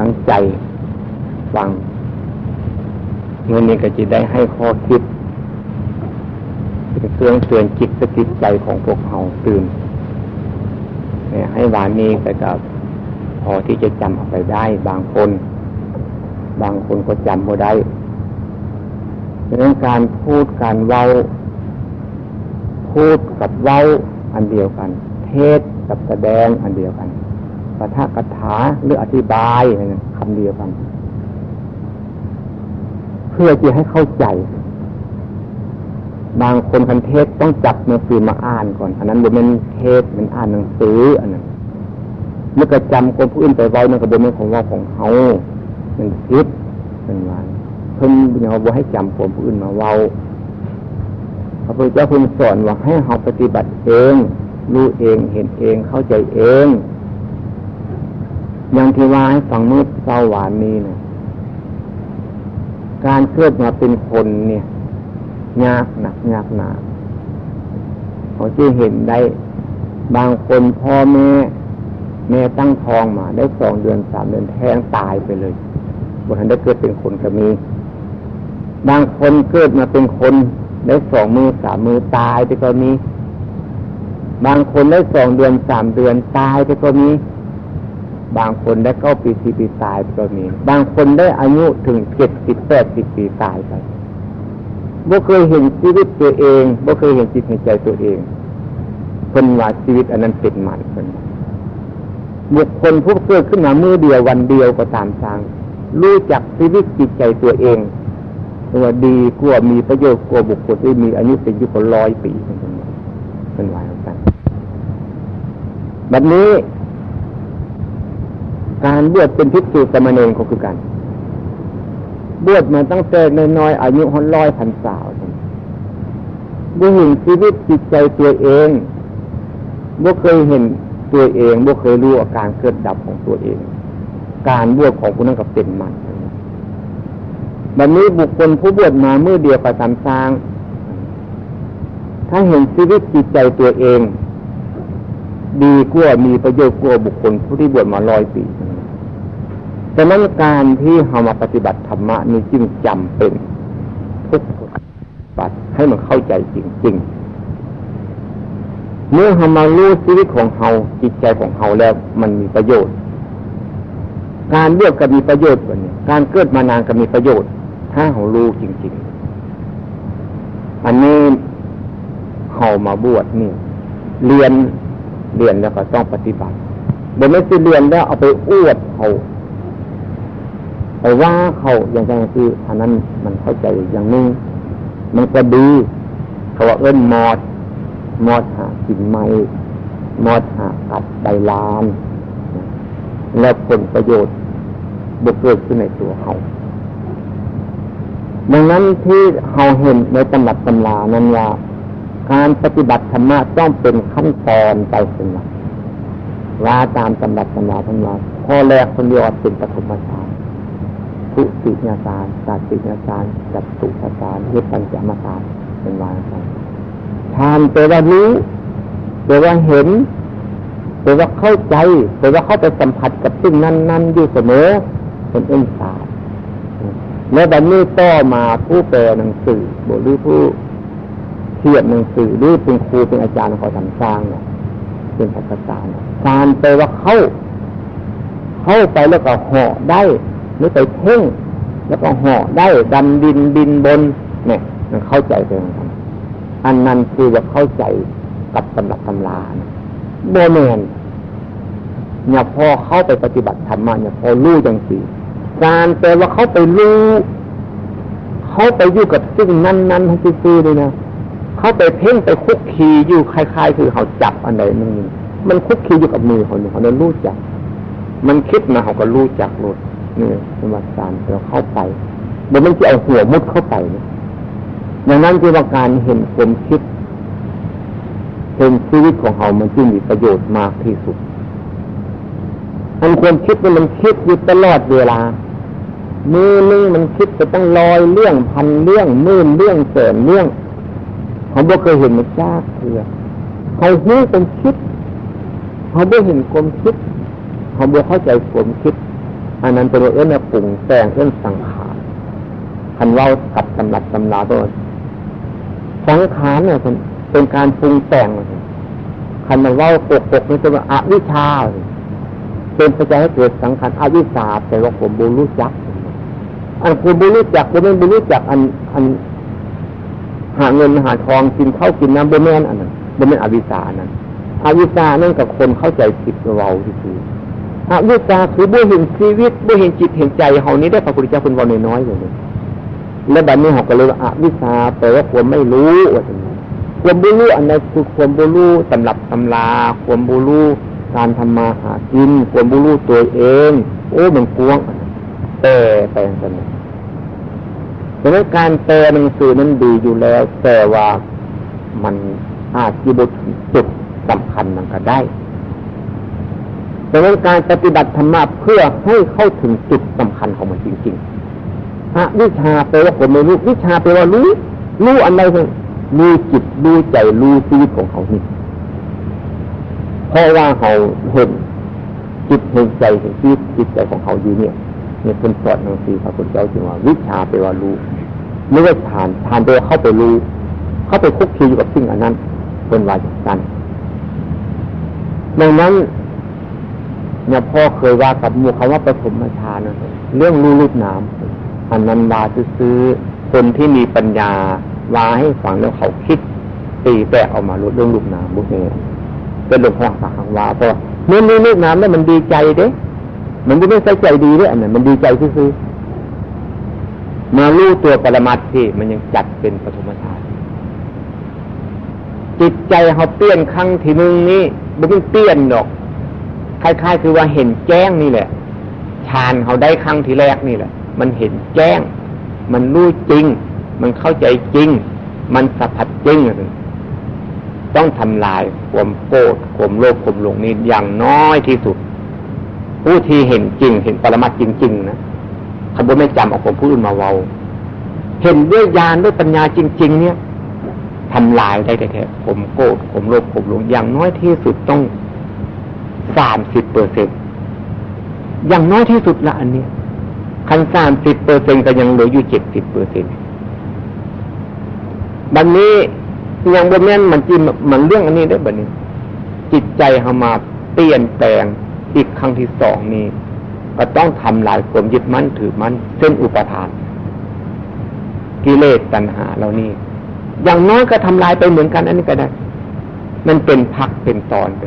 ทั้งใจฟังเมื่อนี้ก็จะได้ให้ข้อคิดเป็นเครื่องเตือนจิตสติใจของพวกเขาตื่นให้วานนี้แต่กับพอที่จะจำออกไปได้บางคน บางคนก็จำไม่ได้เรื่องการพูดการเว้า พูดกับเว้าอันเดียวกัน เทศกับแสดงอันเดียวกัน ปะทะกถาหรืออธิบายคำเดียวกัน เพื่อจะให้เข้าใจ บางคนคันเทศต้องจับหนังสือมาอ่านก่อน อันนั้นเป็นเทศมันอ่านหนังสืออันนั้นเมื่อกระจำคนผู้อื่นไปไว้มันก็เป็นของว่าของเขามันคิดเป็นวันเพิ่นเราบ่ให้จำคนผู้อื่นมาเว้าพระพุทธเจ้าเพิ่งสอนว่าให้เราปฏิบัติเอง รู้เองเห็นเองเข้าใจเอง อย่างที่ว่าให้ฟังเมื่อเช้าหวานนี้นะการเกิดมาเป็นคนเนี่ยยากหนักยากหนาเขาจะเห็นได้บางคนพ่อแม่แม่ตั้งท้องมา ได้สองเดือนสามเดือนแท้งตายไปเลยบนทันได้เกิดเป็นคนก็มี บางคนเกิดมาเป็นคน ได้สองมือสามมือตายไปก็มี บางคนได้สองเดือนสามเดือนตายไปก็มี บางคนได้เก้าปีสี่ปีตายไปก็มี บางคนได้อายุถึงเจ็ดสิบแปดสิบปีตายไปบ่เคยเห็นชีวิตตัวเองบ่เคยเห็นจิตในใจตัวเองคนว่าชีวิตอันนั้นเป็นมันคนบุคคลผู้เกิดขึ้นมาเมื่อเดียววันเดียวก็ตามทาง รู้จักชีวิตจิตใจตัวเองว่าดีกว่ามีประโยชน์กว่าบุคคลที่มีอายุเป็นยุคร้อยปีเป็นวายกันแบบนี้ การบวชเป็นพิสูจน์สมณีก็คือกัน บวชมาตั้งแต่น้อยอายุหร้อยพันสาวบ่เห็นชีวิตจิตใจตัวเองบ่เคยเห็นตัวเองบ่เคยรู้อาการเกิดดับของตัวเอง การบวชของคุณนั้นก็เป็นมันแบบนี้บุคคลผู้บวชมาเมื่อเดียวประสามสร้าง ถ้าเห็นชีวิตจิตใจตัวเอง ดีกว่ามีประโยชน์กว่าบุคคลผู้ที่บวชมาร้อยปี ดังนั้นการที่เรามาปฏิบัติธรรมะนี่จึงจำเป็นทุกปัดให้มันเข้าใจจริงๆ เมื่อเรามารู้ชีวิตของเราจิตใจของเราแล้วมันมีประโยชน์ การเลือกก็มีประโยชน์กว่านี้การเกิดมานานก็มีประโยชน์ ถ้าเรารู้จริง ๆ อันนี้เขามาบวชนี่ เรียนเรียนแล้วก็ต้องปฏิบัติเดี๋ยไม่สิเรียนแล้วเอาไปอวดเขา ไปว่าเขาอย่างไรคืออันนั้นมันเข้าใจอย่างนึงมันก็ดีเขาว่าเอิ้นมอด มอดหากินไม้มอดหากัดใบลาน แล้วผลประโยชน์บุกเกิดขึ้นในตัวเขาดังนั้นที่เขาเห็นในตำรับตำรานั้นว่าการปฏิบัติธรรมะต้องเป็นขั้นตอนไปเป็นหลักว่าตามตำรับตำราทั้งหมดพอแรกคนเดียวเป็นปฐมฌาน ทุติยาสารสาติยาสารจัตุสารเยปัญจมาสารเป็นวารทานแปลว่ารู้แปลว่าเห็นแปลว่าเข้าใจแปลว่าเข้าไปสัมผัสกับสิ่งนั้นนั้นอยู่เสมอเป็นเอ็นสารแล้วบัดนี้ต่อมาผู้แปลหนังสือหรือผู้เทียบหนังสือหรือเป็นครูเป็นอาจารย์เขาทำสร้างเนี่ยเป็นศาสตราจารย์การแปลว่าเข้า เข้าไปแล้วก็ห่อได้ หรือไปเพ่งแล้วก็ห่อได้ดำดินดินบน เนี่ยมันเข้าใจไปกันอันนั้นคือว่าเข้าใจกับตำรับตำราโบเมนเนี่ยพอเข้าไปปฏิบัติธรรมะเนี่ยพอรู้จังสีการแปลว่าเขาไปรู้เขาไปอยู่กับซึ่งนั้นนั้นทั้งซื่อเลยนะเขาไปเพ่งไปคุกคีอยู่คล้าย ๆ คือเขาจับอันใดนึงมันคุกคีอยู่กับมือเขาเนี่ยเขาเนี่ยรู้จัก มันคิดมาเขาก็รู้จักรู้ นี่สมบัติการเราเข้าไปเดี๋ยวมันจะเอาหัวมุดเข้าไปเนี่ยดังนั้นคือว่าการเห็นความคิดเห็นชีวิตของเขามันจึงมีประโยชน์มากที่สุดอันความคิดมันมันคิดอยู่ตลอดเวลา มือนึงมันคิดไปตั้งลอยเรื่องพันเรื่องมื่นเรื่องแสนเรื่องเขาบอกเคยเห็นมันจ้าเถื่อเขาหู้เป็นคิด เขาไม่เห็นความคิด เขาบอกเข้าใจความคิด อันนั้นเป็นเอื้อนปรุงแต่งเอื้อนสังขารคันเล่ากับตำรับตำราตัวสังขารเนี่ยเป็นการปรุงแต่งคันมันเล่าปกปกนี่จะว่าอวิชชาเป็นปัจจัยให้เกิดสังขารอวิชชาแต่ว่าผมบูรู้จักอันคุณบูรู้จักผมไม่บูรู้จักอันอันหาเงินหาทองกินข้าวกินน้ำบนแม่นอันนั้นบนแม่นอวิชานั้นอวิชานั่นกับคนเข้าใจผิดเราที่คือ อวิชาคือบุเห็นชีวิตบุเห็นจิตเห็นใจเฮานี้ได้พระพุทธเจ้าคุณวันน้อยๆเลยและบัดนี้เขาก็เลยว่าอวิชาแปลว่าความไม่รู้ว่าอย่างนี้ความบุรู้อันใดคือความบุรู้ตำหรับตำราความบุรู้การทำมาหากินความบุรู้ตัวเอง โอ้มันกวงแต่แปลงกันดังนั้นการแปลหนังสือนั้นดีอยู่แล้ว แต่ว่ามันอาจจะบุจุดสำคัญมันก็ได้ ดังนั้นการปฏิบัติธรรมะเพื่อให้เข้าถึงจุดสำคัญของมันจริงๆพระวิชาแปลว่าคนไม่รู้วิชาแปลว่ารู้รู้อันใดรู้จิตรู้ใจรู้ชีวิตของเขานี่เพราะว่าเขาเห็นจิตเห็นใจเห็นชีวิตจิตใจของเขาอยู่เนี่ยเนี่ยคนสอนหนังสือพระพุทธเจ้าจึงว่า วิชาแปลว่ารู้ไม่ว่าฐานฐานแปลว่าเข้าไปรู้ เข้าไปคุกคีอยู่กับสิ่งอันนั้นเป็นวาจากันดังนั้น เนี่ยพ่อเคยว่ากับมูคำว่าปฐมฌานนะเรื่องรูรูปน้ำอันนั้นมาซื้อคนที่มีปัญญาวาให้ฟังแล้วเขาคิดตีแปะออกมารู้เรื่องรูปน้ำบุกเนี่ยเป็นหลวงพ่อสังวาเพราะเมื่อมีรูปน้ำแล้วมันดีใจเด้ มันไม่ได้ใส่ใจดีด้วยอันนั้นมันดีใจซื้อมารู้ตัวปรมัตที่มันยังจัดเป็นปฐมฌานจิตใจเขาเปลี่ยนครั้งที่หนึ่งนี้บุ้งเปลี่ยนดอก คล้ายๆ คือว่าเห็นแจ้งนี่แหละฌานเขาได้ครั้งที่แรกนี่แหละ มันเห็นแจ้ง มันรู้จริง มันเข้าใจจริง มันสัมผัสจริงต้องทำลายความโกรธความโลภความหลงนี่อย่างน้อยที่สุด ผู้ที่เห็นจริง เห็นปรมัตจริง ๆ นะขบวนไม่จำเอาความพูดมาเวาเห็นด้วยญาณด้วยปัญญาจริง ๆ เนี่ยทำลายได้แท้ๆผมโกรธผมโลภผมหลงอย่างน้อยที่สุดต้อง สามสิบเปอร์เซ็นอย่างน้อยที่สุดละอันนี้คันสามสิบเปอร์เซ็นก็ยังเหลืออยู่เจ็ดสิบเปอร์เซ็นบันนี้ยังบนแม่นมันจีมันเรื่องอันนี้ได้บันนี้ จิตใจเขามาเปลี่ยนแปลงอีกครั้งที่สองนี้ก็ต้องทำลายความยึดมั่นถือมั่นเส้นอุปทาน กิเลสตัณหาเหล่านี้ อย่างน้อยก็ทำลายไปเหมือนกันอันนี้ก็ได้ มันเป็นพักเป็นตอนไป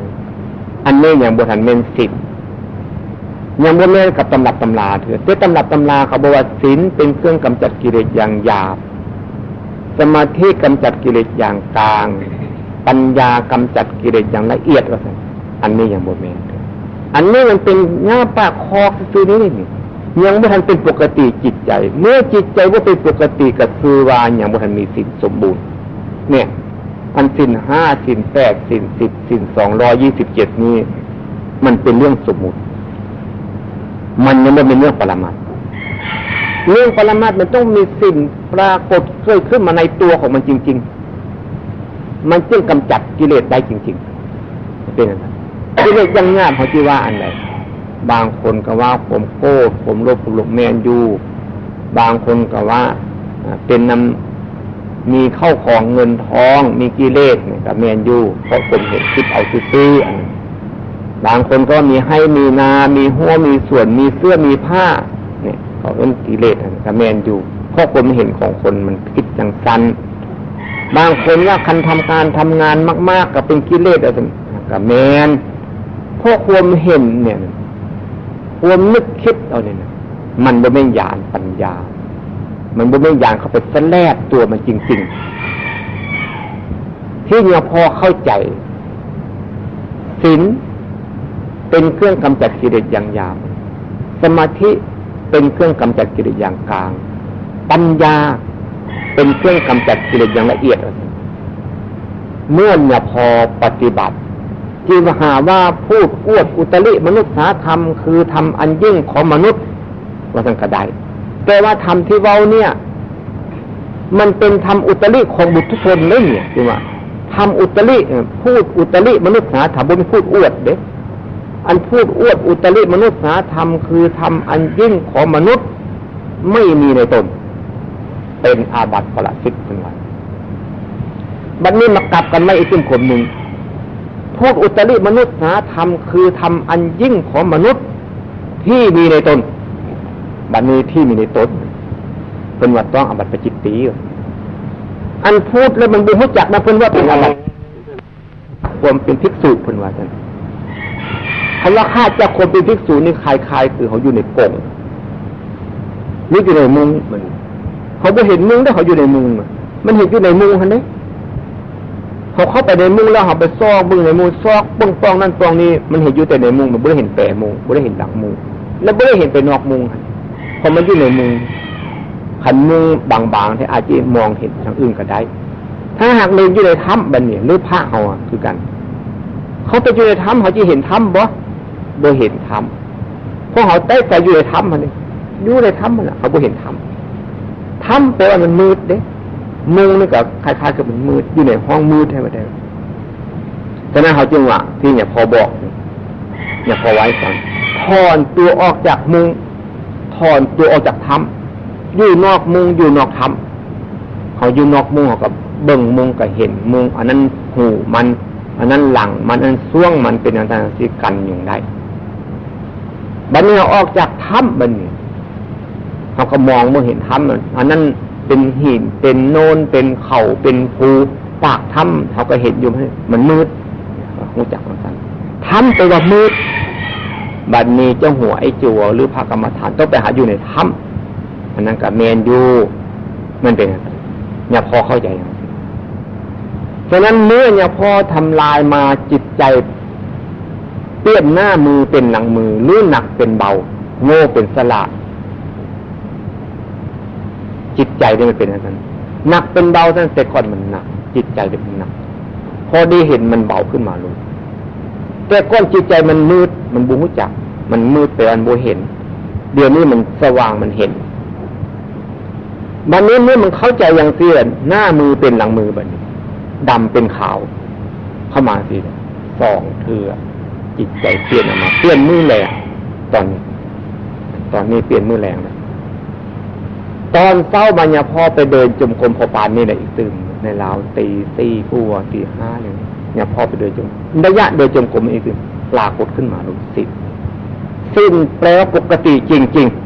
อันนี้อย่างบุทันเมนสินอย่างบุเมนกับตำรับตำราเถอะแต่ตำรับตำราเขาบอกว่าศีลเป็นเครื่องกำจัดกิเลสอย่างหยาบ สมาธิกำจัดกิเลสอย่างกลาง ปัญญากำจัดกิเลสอย่างละเอียดว่าสันอันนี้อย่างบุเมนอันนี้มันเป็นง่าปากคอคือนี้นี่ยังไม่ทันเป็นปกติจิตใจ เมื่อจิตใจว่าเป็นปกติกับคือวานอย่างไม่ทันมีสินสมบูรณ์ เนี่ย อันสินห้าสินแปดสินสิบสินสองร้อยี่สิบเจ็ดนี้ มันเป็นเรื่องสมมุติ มันยังไม่เป็นเรื่องปรมัตเรื่องปรมัตมันต้องมีสิ่งปรากฏเกิดขึ้นมาในตัวของมันจริง ๆ มันจึงกำจัดกิเลสได้จริง ๆ เป็นอะไรกิเลสยังงามเขาจีว่าอันไหนบางคนก็ว่าผมโกรธผมโลภผมหลงแมนยูบางคนก็ว่าเป็นนำ มีเข้าของเงินทอง มีกิเลสเนี่ยกับแมนยูเพราะผมเห็นคิดเอาซื้อบางคนก็มีให้มีนา มีหัวมีส่วนมีเสื้อมีผ้า เนี่ยเขาเป็นกิเลสกับแมนยูเพราะผมเห็นของคนมันคิดจังสั้นบางคนว่าคันทำการทำงานมาก ๆกับเป็นกิเลสอะไรกับแมนเพราะความเห็นเนี่ยความนึกคิดเอาเนี่ยมันบ่ไม่ยานปัญญา มันบ่ไม่ยานเข้าไปแสลบตัวมันจริง ๆ ที่เนี่ยพอเข้าใจศีลเป็นเครื่องกำจัดกิเลสอย่างยาวสมาธิเป็นเครื่องกำจัดกิเลสอย่างกลาง ปัญญาเป็นเครื่องกำจัดกิเลสอย่างละเอียด เมื่อเนี่ยพอปฏิบัติจึงหาว่าพูดอวดอุตริมนุษยธรรมคือทำอันยิ่งของมนุษย์ว่าสังกระได แต่ว่าธรรมที่เว้าเนี่ย มันเป็นธรรมอุตริของบุตรชนเลยเนี่ยจึงว่าทำอุตริพูดอุตริมนุษย์หาธรรมบนพูดอวดเด็กอันพูดอวดอุตริมนุษย์หาธรรมคือทำอันยิ่งของมนุษย์ไม่มีในตน เป็นอาบัติประสิทธิ์เป็นวันบัดนนี้มากลับกันไม่อีกขึ้นผมหนึ่งพูดอุตริมนุษย์หาธรรมคือทำอันยิ่งของมนุษย์ที่มีในตน บัดนนี้ที่มีในตนเป็นวัดต้องอาบัติประจิตตีอันพูดแล้วมันบุหุจักนะเพิ่นว่าเป็นอาบัติความเป็นภิกษุเพิ่นว่าจันคำว่าข้าจะคนเป็นภิกษุนี่คลายๆคือเขาอยู่ในกงนี่อยู่ในมุงมันเขาไม่เห็นมุงได้เขาอยู่ในมุงมันเห็นอยู่ในมุงฮะเนี่ยเขาเข้าไปในมุงแล้วเขาไปซอกบึ้งในมุงซอกป้องป้องนั่นป้องนี้มันเห็นอยู่แต่ในมุงมันไม่ได้เห็นแปรมุงไม่ได้เห็นหลังมุงแล้วไม่ได้เห็นไปนอกมุง พอมันอยู่ในมุงขันมุงบางๆที่อาจจะมองเห็นทางอื่นก็ได้ ถ้าหากเรียนอยู่ในถ้ำบันเนี่ยหรือพระเขาคือกัน เขาไปอยู่ในถ้ำเขาจะเห็นถ้ำบ่บ่เห็นถ้ำเพราะเขาได้แต่อยู่ในถ้ำมันนี่อยู่ในถ้ำมันเขาบ่เห็นถ้ำถ้ำแปลว่ามันมืดเด้มุงนี่ก็คล้ายๆกับมันมืดอยู่ในห้องมืดแท้ไหมได้ฉะนั้นเขาจึงว่าที่เนี่ยพอบอกเนี่ยพอไว้ก่อนถอนตัวออกจากมุง ถอนตัวออกจากถ้ำอยู่นอกมุงอยู่นอกถ้ำเขาอยู่นอกมุงเขาก็เบิ่งมุงก็เห็นมุงอันนั้นหูมัน อันนั้นหลังมันอันซ่วงมันเป็นอันต่างที่กันอยู่ได้บัดนี้เราออกจากถ้ำบัดนี้เขาก็มองเมื่อเห็นถ้ำอันนั้นเป็นหินเป็นโนนเป็นเข่าเป็นภูปากถ้ำเขาก็เห็นอยู่มันมืดหูจักมันสั้นถ้ำไปว่ามืด บัดนี้เจ้าหัวไอ้จัวหรือพระกรรมฐานต้องไปหาอยู่ในถ้ำอันนั้นกับเมนอยู่มันเป็นเนี่ยพอเข้าใจฉะนั้นเมื่อเนี่ยพอทำลายมาจิตใจเปี้ยนหน้ามือเป็นหลังมือลื่นหนักเป็นเบา โง่เป็นสลาดจิตใจได้ไม่เป็นอย่างนั้นหนักเป็นเบาตั้งแต่ก่อนมันหนัก จิตใจเป็นหนัก พอไดีเห็นมันเบาขึ้นมาเลยแต่ก้อนจิตใจมันมืด มันบุหุจัก มันมืดแต่อันโบเห็น เดี๋ยวนี้มันสว่างมันเห็นวันนี้เมื่อมันเข้าใจอย่างเสียนหน้ามือเป็นหลังมือแบบนี้ดำเป็นขาว เข้ามาสิสองเถือจิตใจเปลี่ยนออกมาเปลี่ยนมือแรงตอนนี้ ตอนนี้เปลี่ยนมือแรงนะตอนเศร้าบัญญาพ่อไปเดินจมกรมพอปานนี่แหละอีกตื่นในราวตีสี่กัวตีห้าเนี่ยเนี่ยพ่อไปเดินจมระยะเดินจมกรมอีกตื่น ปรากฏขึ้นมาลูกสิสิ้นแปลปกติจริงๆ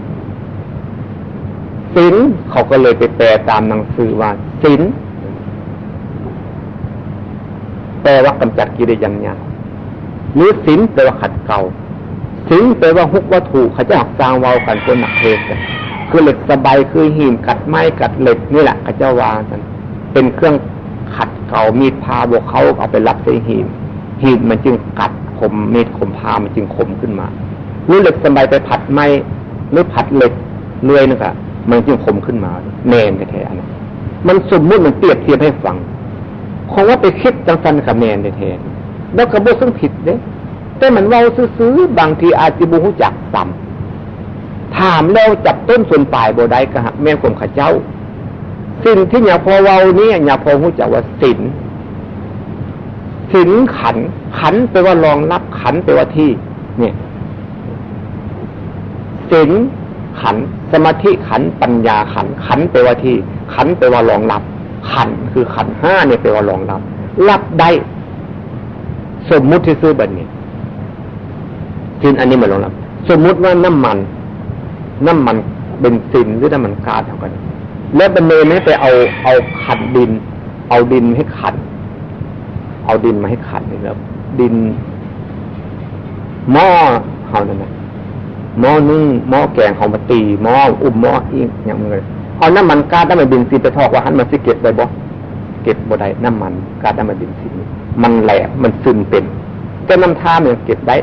สินเขาก็เลยไปแปลตามหนังสือว่าสินแปลว่ากำจัดกิเลสอย่างยากหรือสินแปลว่าขัดเกลาสินแปลว่าฮุกวัตถุเขาจะหักสร้างเวากันคนหนักเทศกันคือเหล็กสบายคือหินกัดไม้กัดเหล็กนี่แหละกระเจ้าวากันเป็นเครื่องขัดเก่ามีดพาบวกเขาเอาไปรับใส่หินหินมันจึงกัด คมมีดคมพามันจึงคมขึ้นมาหรือเหล็กสบายไปผัดไม้หรือผัดเหล็กเลื่อยนะครับมันจึงคมขึ้นมาแน่นแท้ๆนะมันสมมุติมันเปรียบเทียบให้ฟังคงว่าไปคิดจังสันกับแมนแท้ๆแล้วกระโบซึ่งผิดเด้แต่มันเว้าซื้อบางทีอาจจะบูฮูจักซ้ำถามแล้วจับต้นส่วนปลายโบได้กะแม่ข่มข้าเจ้า สิ่งที่อย่าพอเว้านี่อย่าพอหูจักว่าสิน สินขัน ขันแปลว่ารองรับขันแปลว่าที่ เนี่ยสินขัน สมาธิขันปัญญาขัน ขันแปลว่าที่ ขันแปลว่ารองรับ ขันคือขันห้าเนี่ยแปลว่ารองรับ รับได้สมมุติที่ซื้อแบบนี้สินอันนี้มานรองรับ สมมุติว่าน้ำมัน น้ำมันเป็นซินหรือน้ำมันกาดเท่ากัน แล้วบันเนไม่ไปเอาเอาขัดดิน เอาดินให้ขัด เอาดินมาให้ขัดนี่ครับดินหม้อเขานั่นนะหม้อนึ่งหม้อแกงเขามาตีหม้ออุ้มหม้ออีกอย่างเงี้ยเอาน้ำมันกาดน้ำมันดินซินไปทอกว่าหันมาสิเก็บไว้บ่เก็บบ่ได้น้ำมันกาดน้ำมันดินซินมันแหลกมันซึมเป็น แต่น้ำท่ามันเก็บได้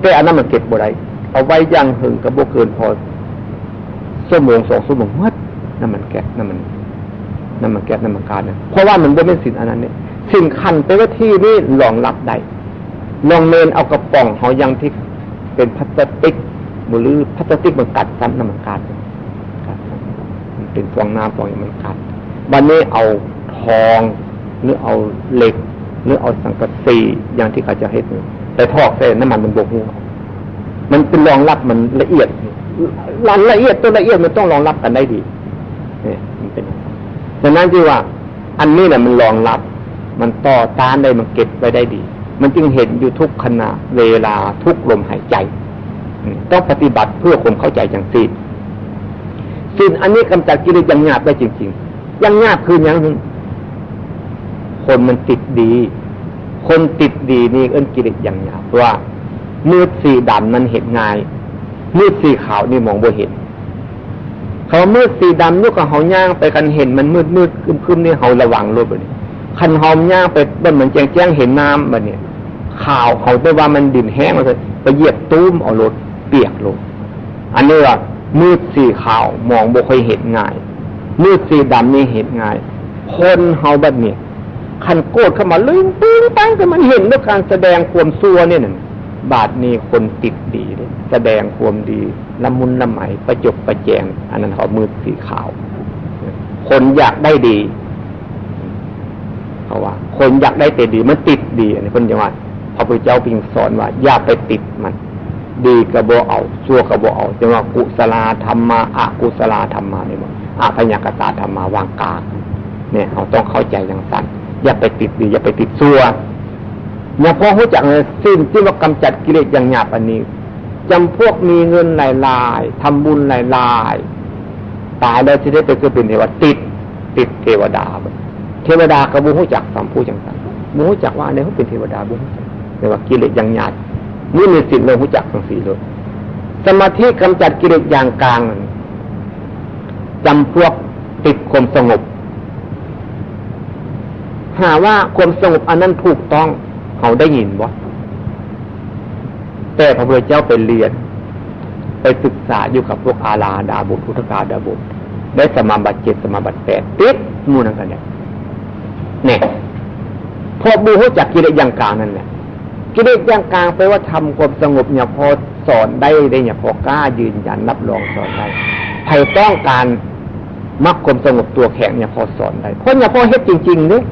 แต่อันนั้นมันเก็บบ่ได้เอาไว้ย่างหึงกับโบเกินพอชั่วโมงสองชั่วโมงมัดน้ำมันแก๊สน้ำมันน้ำมันแก๊สน้ำมันกาดเนี่ยเพราะว่ามันไม่เป็นสินอันนั้นเนี่ย สินคันไปว่าที่นี่ลองรับได้ลองเมนเอากระป๋องเขายังที่เป็นพลาสติกหรือพลาสติกมันกัดซ้ำน้ำมันกาดมันเป็นฟองน้ำฟองอย่างมันกัดวันนี้เอาทองหรือเอาเหล็ก หรือเอาสังกะสีอย่างที่เขาจะให้แต่ทอกเส้นน้ำมันมันบกหัวมันเป็นรองรับมันละเอียดรายละเอียดตัวละเอียดมันต้องรองรับกันได้ดีเนี่ยมันเป็นดังนั้นที่ว่า อันนี้แหละมันรองรับ มันต่อต้านได้มันเก็บไว้ได้ดี มันจึงเห็นอยู่ทุกขณะเวลาทุกลมหายใจต้องปฏิบัติเพื่อคนเข้าใจอย่างสิ้นสิ้นอันนี้กำจัดกิเลสอย่างหยาบได้จริง ๆย่างหยาบคือย่างคนมันติดดี คนติดดีนี่เอิ้นกิเลสอย่างหยาบว่ามืดสีดำนั้นเห็นง่ายมืดสีขาวนี่มองบ่เห็น เขามืดสีดำยุกกับเขาย่างไปกันเห็นมันมืดมืดคึมคึมนี่เขาระวังรถแบบนี้ คันหอมย่างไปมันเหมือนแจ้งแจ้งเห็นน้ำแบบนี้ข่าวเขาได้ว่ามันดินแห้งเลยไปเหยียบตุ้มเอารถเปียกลงอันนี้ว่ามืดสีขาวมองบ่ค่อยเห็นง่าย มืดสีดำนี่เห็นง่าย คนเฮาแบบนี้คันโกดเข้ามาลืมปื้งไปแต่มันเห็นด้วยการแสดงความซัวเนี่ยนึ่งบาทนี้คนติดดีเลยแสดงความดีละมุนละไมประจบประแจง อันนั้นเขามือสีขาว คนอยากได้ดี เขาว่า คนอยากได้แต่ดีมันติดดีอันนี้คนจังหวัดพระพุทธเจ้าพิงสอนว่า อย่าไปติดมัน ดีกระโบเอาชั่วกระโบเอาจังว่ากุศลธรรมาอากุศลธรรมานี่ยมั้งอาพยากตาธรรมาวางกาเนี่ยเขาต้องเข้าใจอย่างสั้นอย่าไปติดดี อย่าไปติดชั่วอย่าพอหูจักเลยสิ้นที่ว่ากำจัดกิเลสอย่างหยาบอันนี้จำพวกมีเงินหลายลายทำบุญหลายลายตายแล้วจะได้ไปเกิดเป็นเทวดาติดติดเทวดา เทวดากระบุหูจักสัมผู้จังสันบุหูจักว่าเนี่ยเขาเป็นเทวดาบุหูจักแต่ว่ากิเลสอย่างหยาบนี่มีสิทธิ์เลยหูจักทั้งสี่เลยสมาธิกำจัดกิเลสอย่างกลางจำพวกติดความสงบ หาว่าความสงบอันนั้นถูกต้องเขาได้ยินว่าแต่พระพุทธเจ้าไปเรียน ไปศึกษาอยู่กับพวกอาลาดาบุตรพุทธกาดาบุตรได้สมาบัติเจ็ดสมาบัติแปดติดมูนันกันเนี่ย เนี่ยพอบูเขาจักกิเลสอย่างกลางนั่นแหละกิเลสอย่างกลางไปว่าทำความสงบเนี่ยพอสอนได้ได้เนี่ยพอกล้ายืนยันรับรองสอนได้ใครต้องการมักความสงบตัวแข็งเนี่ยพอสอนได้เพราะเนี่ยพอเฮ็ดจริงๆเนี่ย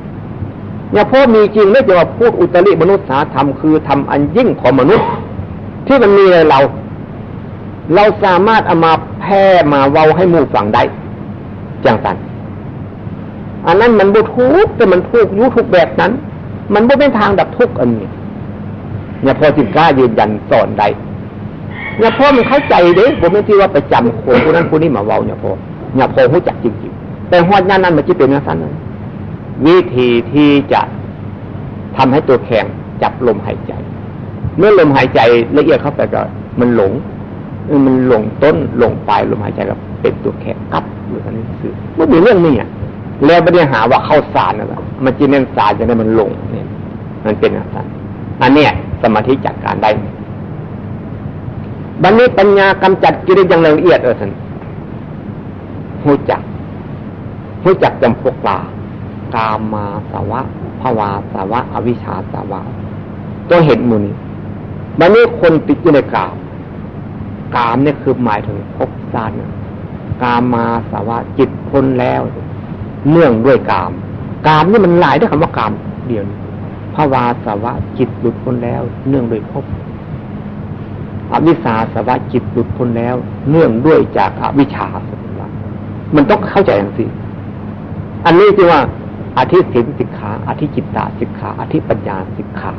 เนี่ยพอมีจริงไม่จะว่าพูดอุตริมนุษยธรรมคือทำอันยิ่งของมนุษย์ ที่มันมีในเรา เราสามารถเอามาแพร่มาเว้าให้มู่ฟังได้จังสัน อันนั้นมันบุทุกแต่มันทุกยุทุกแบบนั้น มันบ่เป็นทางดับทุกอันนี้เนี่ยพอจิตกล้ายืนยันสอนได้เนี่ยพอมันเข้าใจเด้ผมไม่ที่ว่าไปจำคนคนนั้นคนนี้มาเว้าเนี่ยพอเนี่ยพอรู้จักจริงๆแต่หอดนั้นนั้นมันจะเป็นอย่างนั้นวิธีที่จะทำให้ตัวแข็งจับลมหายใจ เมื่อลมหายใจละเอียดเข้าไปก็มันหลงมันหลงต้นหลงปลายลมหายใจก็เป็นตัวแข็งกับอยู่ทันนี้คือมันมีเรื่องนี้อะ แล้วไม่ได้หาว่าเข้าสารนะมันจีเน้นสารจะได้มันลงเนี่ย มันเป็นอะไรอันเนี้ยสมาธิจัดการได้บันนี้ปัญญากำจัดกิเลสอย่างละเอียดเออท่านหูจักหูจักจำพวกปลากามาสาวะภาวาสาวะ อวิชชาสาวะตัวเห็นมูนี้มันนี้คนติดอยู่ในกามกามเนี่ยคือหมายถึงภพชาติกามาสาวะจิตพ้นแล้ว เนื่องด้วยกาม กามนี่มันหลายด้วยคำว่ากาม เดียวภาวาสาวะจิตหลุดพ้นแล้ว เนื่องด้วยภพอวิชาสาวะจิตหลุดพ้นแล้ว เนื่องด้วยจากอวิชชาสวะมันต้องเข้าใจอย่างสิอันนี้จึงว่าอธิศีลสิกขาอธิจิตตาสิกขาอธิปัญญาสิกขา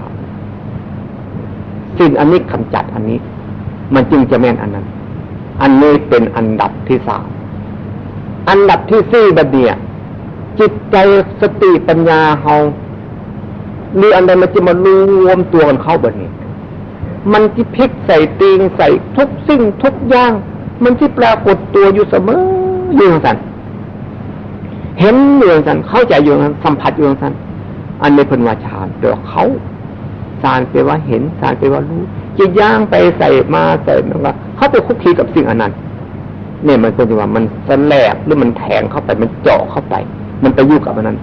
สิ่งอันนี้กำจัดอันนี้ มันจึงจะแม่นอันนั้น อันนี้เป็นอันดับที่สามอันดับที่สี่บัดเดีย จิตใจสติปัญญาเฮาหรืออันใดมันจะมารวมตัวกันเข้าแบบนี้ มันที่พลิกใส่ตีงใส่ทุกสิ่งทุกอย่าง มันที่ปรากฏตัวอยู่เสมออยู่สันเห็นอยู่สันเข้าใจอยู่สันสัมผัสอยู่สันอันในพันวาชาเดี๋ยวเขาสารไปว่าเห็นสารไปว่ารู้จะย่างไปใส่มาใส่มันว่าเขาไปคุกคีกับสิ่งอันนั้นเนี่ยมันควรจะว่ามันสแลบหรือมันแทงเข้าไปมันเจาะเข้าไป มันไปยุ่งกับมันนั้น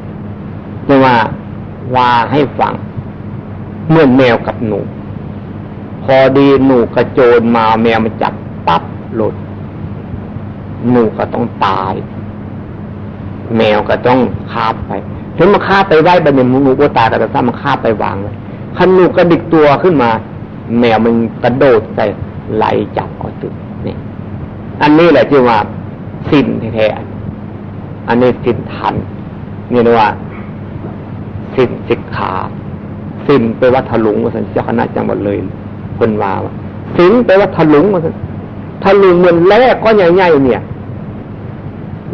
เรียกว่าว่าให้ฟังเมื่อแมวกับหนู พอดีหนูกระโจนมาแมวมันจับปั๊บหลุด หนูก็ต้องตาย แมวก็ต้องคาบไปถึงมาคาบไปไว้บันเนี่ยหนูก็ตายแต่ถ้ามันคาบไปวางเลยขันหนูกระดิกตัวขึ้นมา แมวมันกระโดดใส่ไหลจับเอาตึกนี่อันนี้แหละจึงว่าสิ้นแท้ๆ อันนี้สินทันนี่เรียกว่าสินสิกขาสินไปวัดถลุงว่าสันเจ้าคณะจังหวัดเลยคนว่าสินไปวัดถลุงว่าสันถลุงเหมือนแร่ก็ใหญ่ๆเนี่ย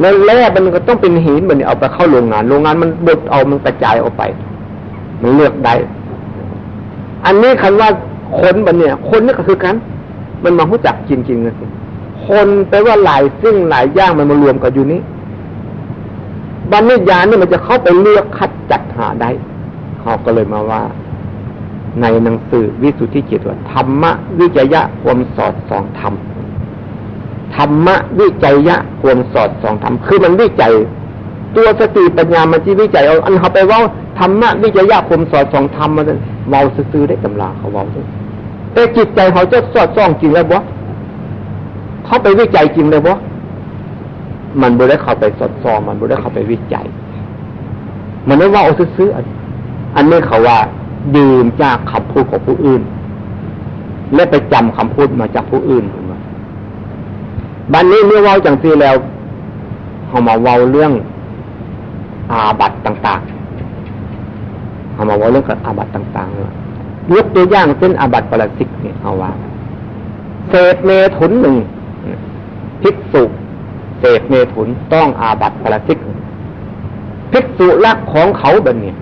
แล้วแร่มันก็ต้องเป็นหินมันเอาไปเข้าโรงงาน โรงงานมันบดเอามันกระจายออกไป มันเลือกได้ อันนี้คันว่าคนบันเนี่ย คนนี่ก็คือกัน มันมารู้จักจริงๆนะคนแปลว่าหลายซึ่งหลายอย่างมันมารวมกันอยู่นี้ บัณฑิตญาณนี่มันจะเข้าไปเลือกคัดจัดหาได้เขาก็เลยมาว่า ในหนังสือวิสุทธิจิตว่าธรรมะวิจยะความสอดสองธรรมธรรมะวิจัยยะความสอดสองธรรมคือมันวิจัย ตัวสติปัญญามันที่วิจัยเอาอันเขาไปว่าธรรมะวิจัยยะความสอดสองธรรมมันเมาซื้อได้ตำราเขาเว้าแต่จิตใจเขาจะสอดส่องจริงแล้วบ่เขาไปวิจัยจริงเลยบ่ มันบ่ได้เข้าไปสอดส่องมันบ่ได้เข้าไปวิจัย มันไม่ว่าเอาซื้ออันนี้เขาว่าดื่มจากคำพูดของผู้อื่น และไปจำคำพูดมาจากผู้อื่นบันนี้เมื่อว้าจังซีแล้วเขามาเว้าเรื่องอาบัตต่างๆเขามาเว้าเรื่องกับอาบัตต่างๆยกตัวอย่างเช่นอาบัตปรสิกเนี่ยเอาว่าเศษเมถุนหนึ่งภิกษุ เศษเมถุนต้องอาบัติปรสิกภิกษุรักของเขาแบบนี้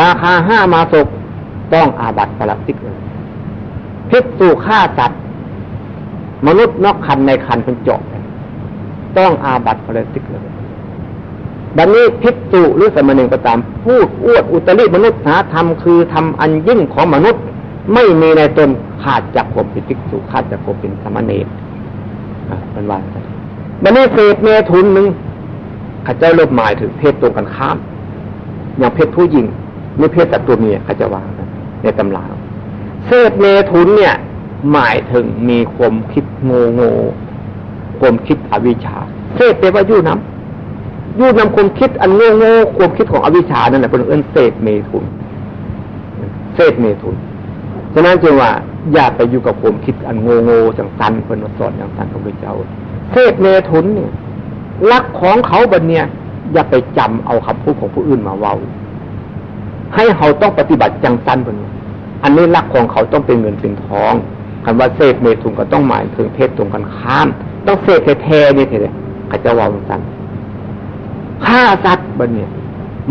ราคาห้ามาศกต้องอาบัติปรสิกภิกษุฆ่าสัตว์มนุษย์นอกคันในคันเป็นจบต้องอาบัติปรสิกเลยดังนี้พิจูหรือสมณีก็ตาม พูดอวดอุตริมนุษย์หาธรรมคือทำอันยิ่งของมนุษย์ ไม่มีในตนขาดจากผมเป็นภิกษุขาดจากผมเป็นสมณีเป็นว่า ดังนี้เศษเมทุนหนึ่งข้าเจ้าเลิกหมายถึงเพศตรงกันข้าม อย่างเพศผู้หญิงไม่เพศสัตว์ตัวเมียข้าจะว่าในตำราเศษเมทุนเนี่ย หมายถึงมีความคิดโง่โง่ความคิดอวิชชาเศษแปลว่ายู่น้ำยู่นำความคิดอันโง่โง่ความคิดของอวิชชานั่นแหละเป็นเอื้นเศษเมทุนเศษเมทุนฉะนั้นจึงว่าอย่าไปอยู่กับความคิดอันโง่โง่จังสันเป็นสอนจังสันพระพุทธเจ้า เศษเมทุนเนี่ยรักของเขาบันเนี่ยอย่าไปจำเอาคำพูดของผู้อื่นมาเว้า ให้เขาต้องปฏิบัติจังสันเป็นอันนี้รักของเขาต้องเป็นเงินเป็นทองคำว่าเสพเมตุนก็ต้องหมายถึงเพศตรงกันข้าม ต้องเสพแท้ๆนี่เถอะเขาจะว่าสันฆ่าสัตว์บนเนี่ย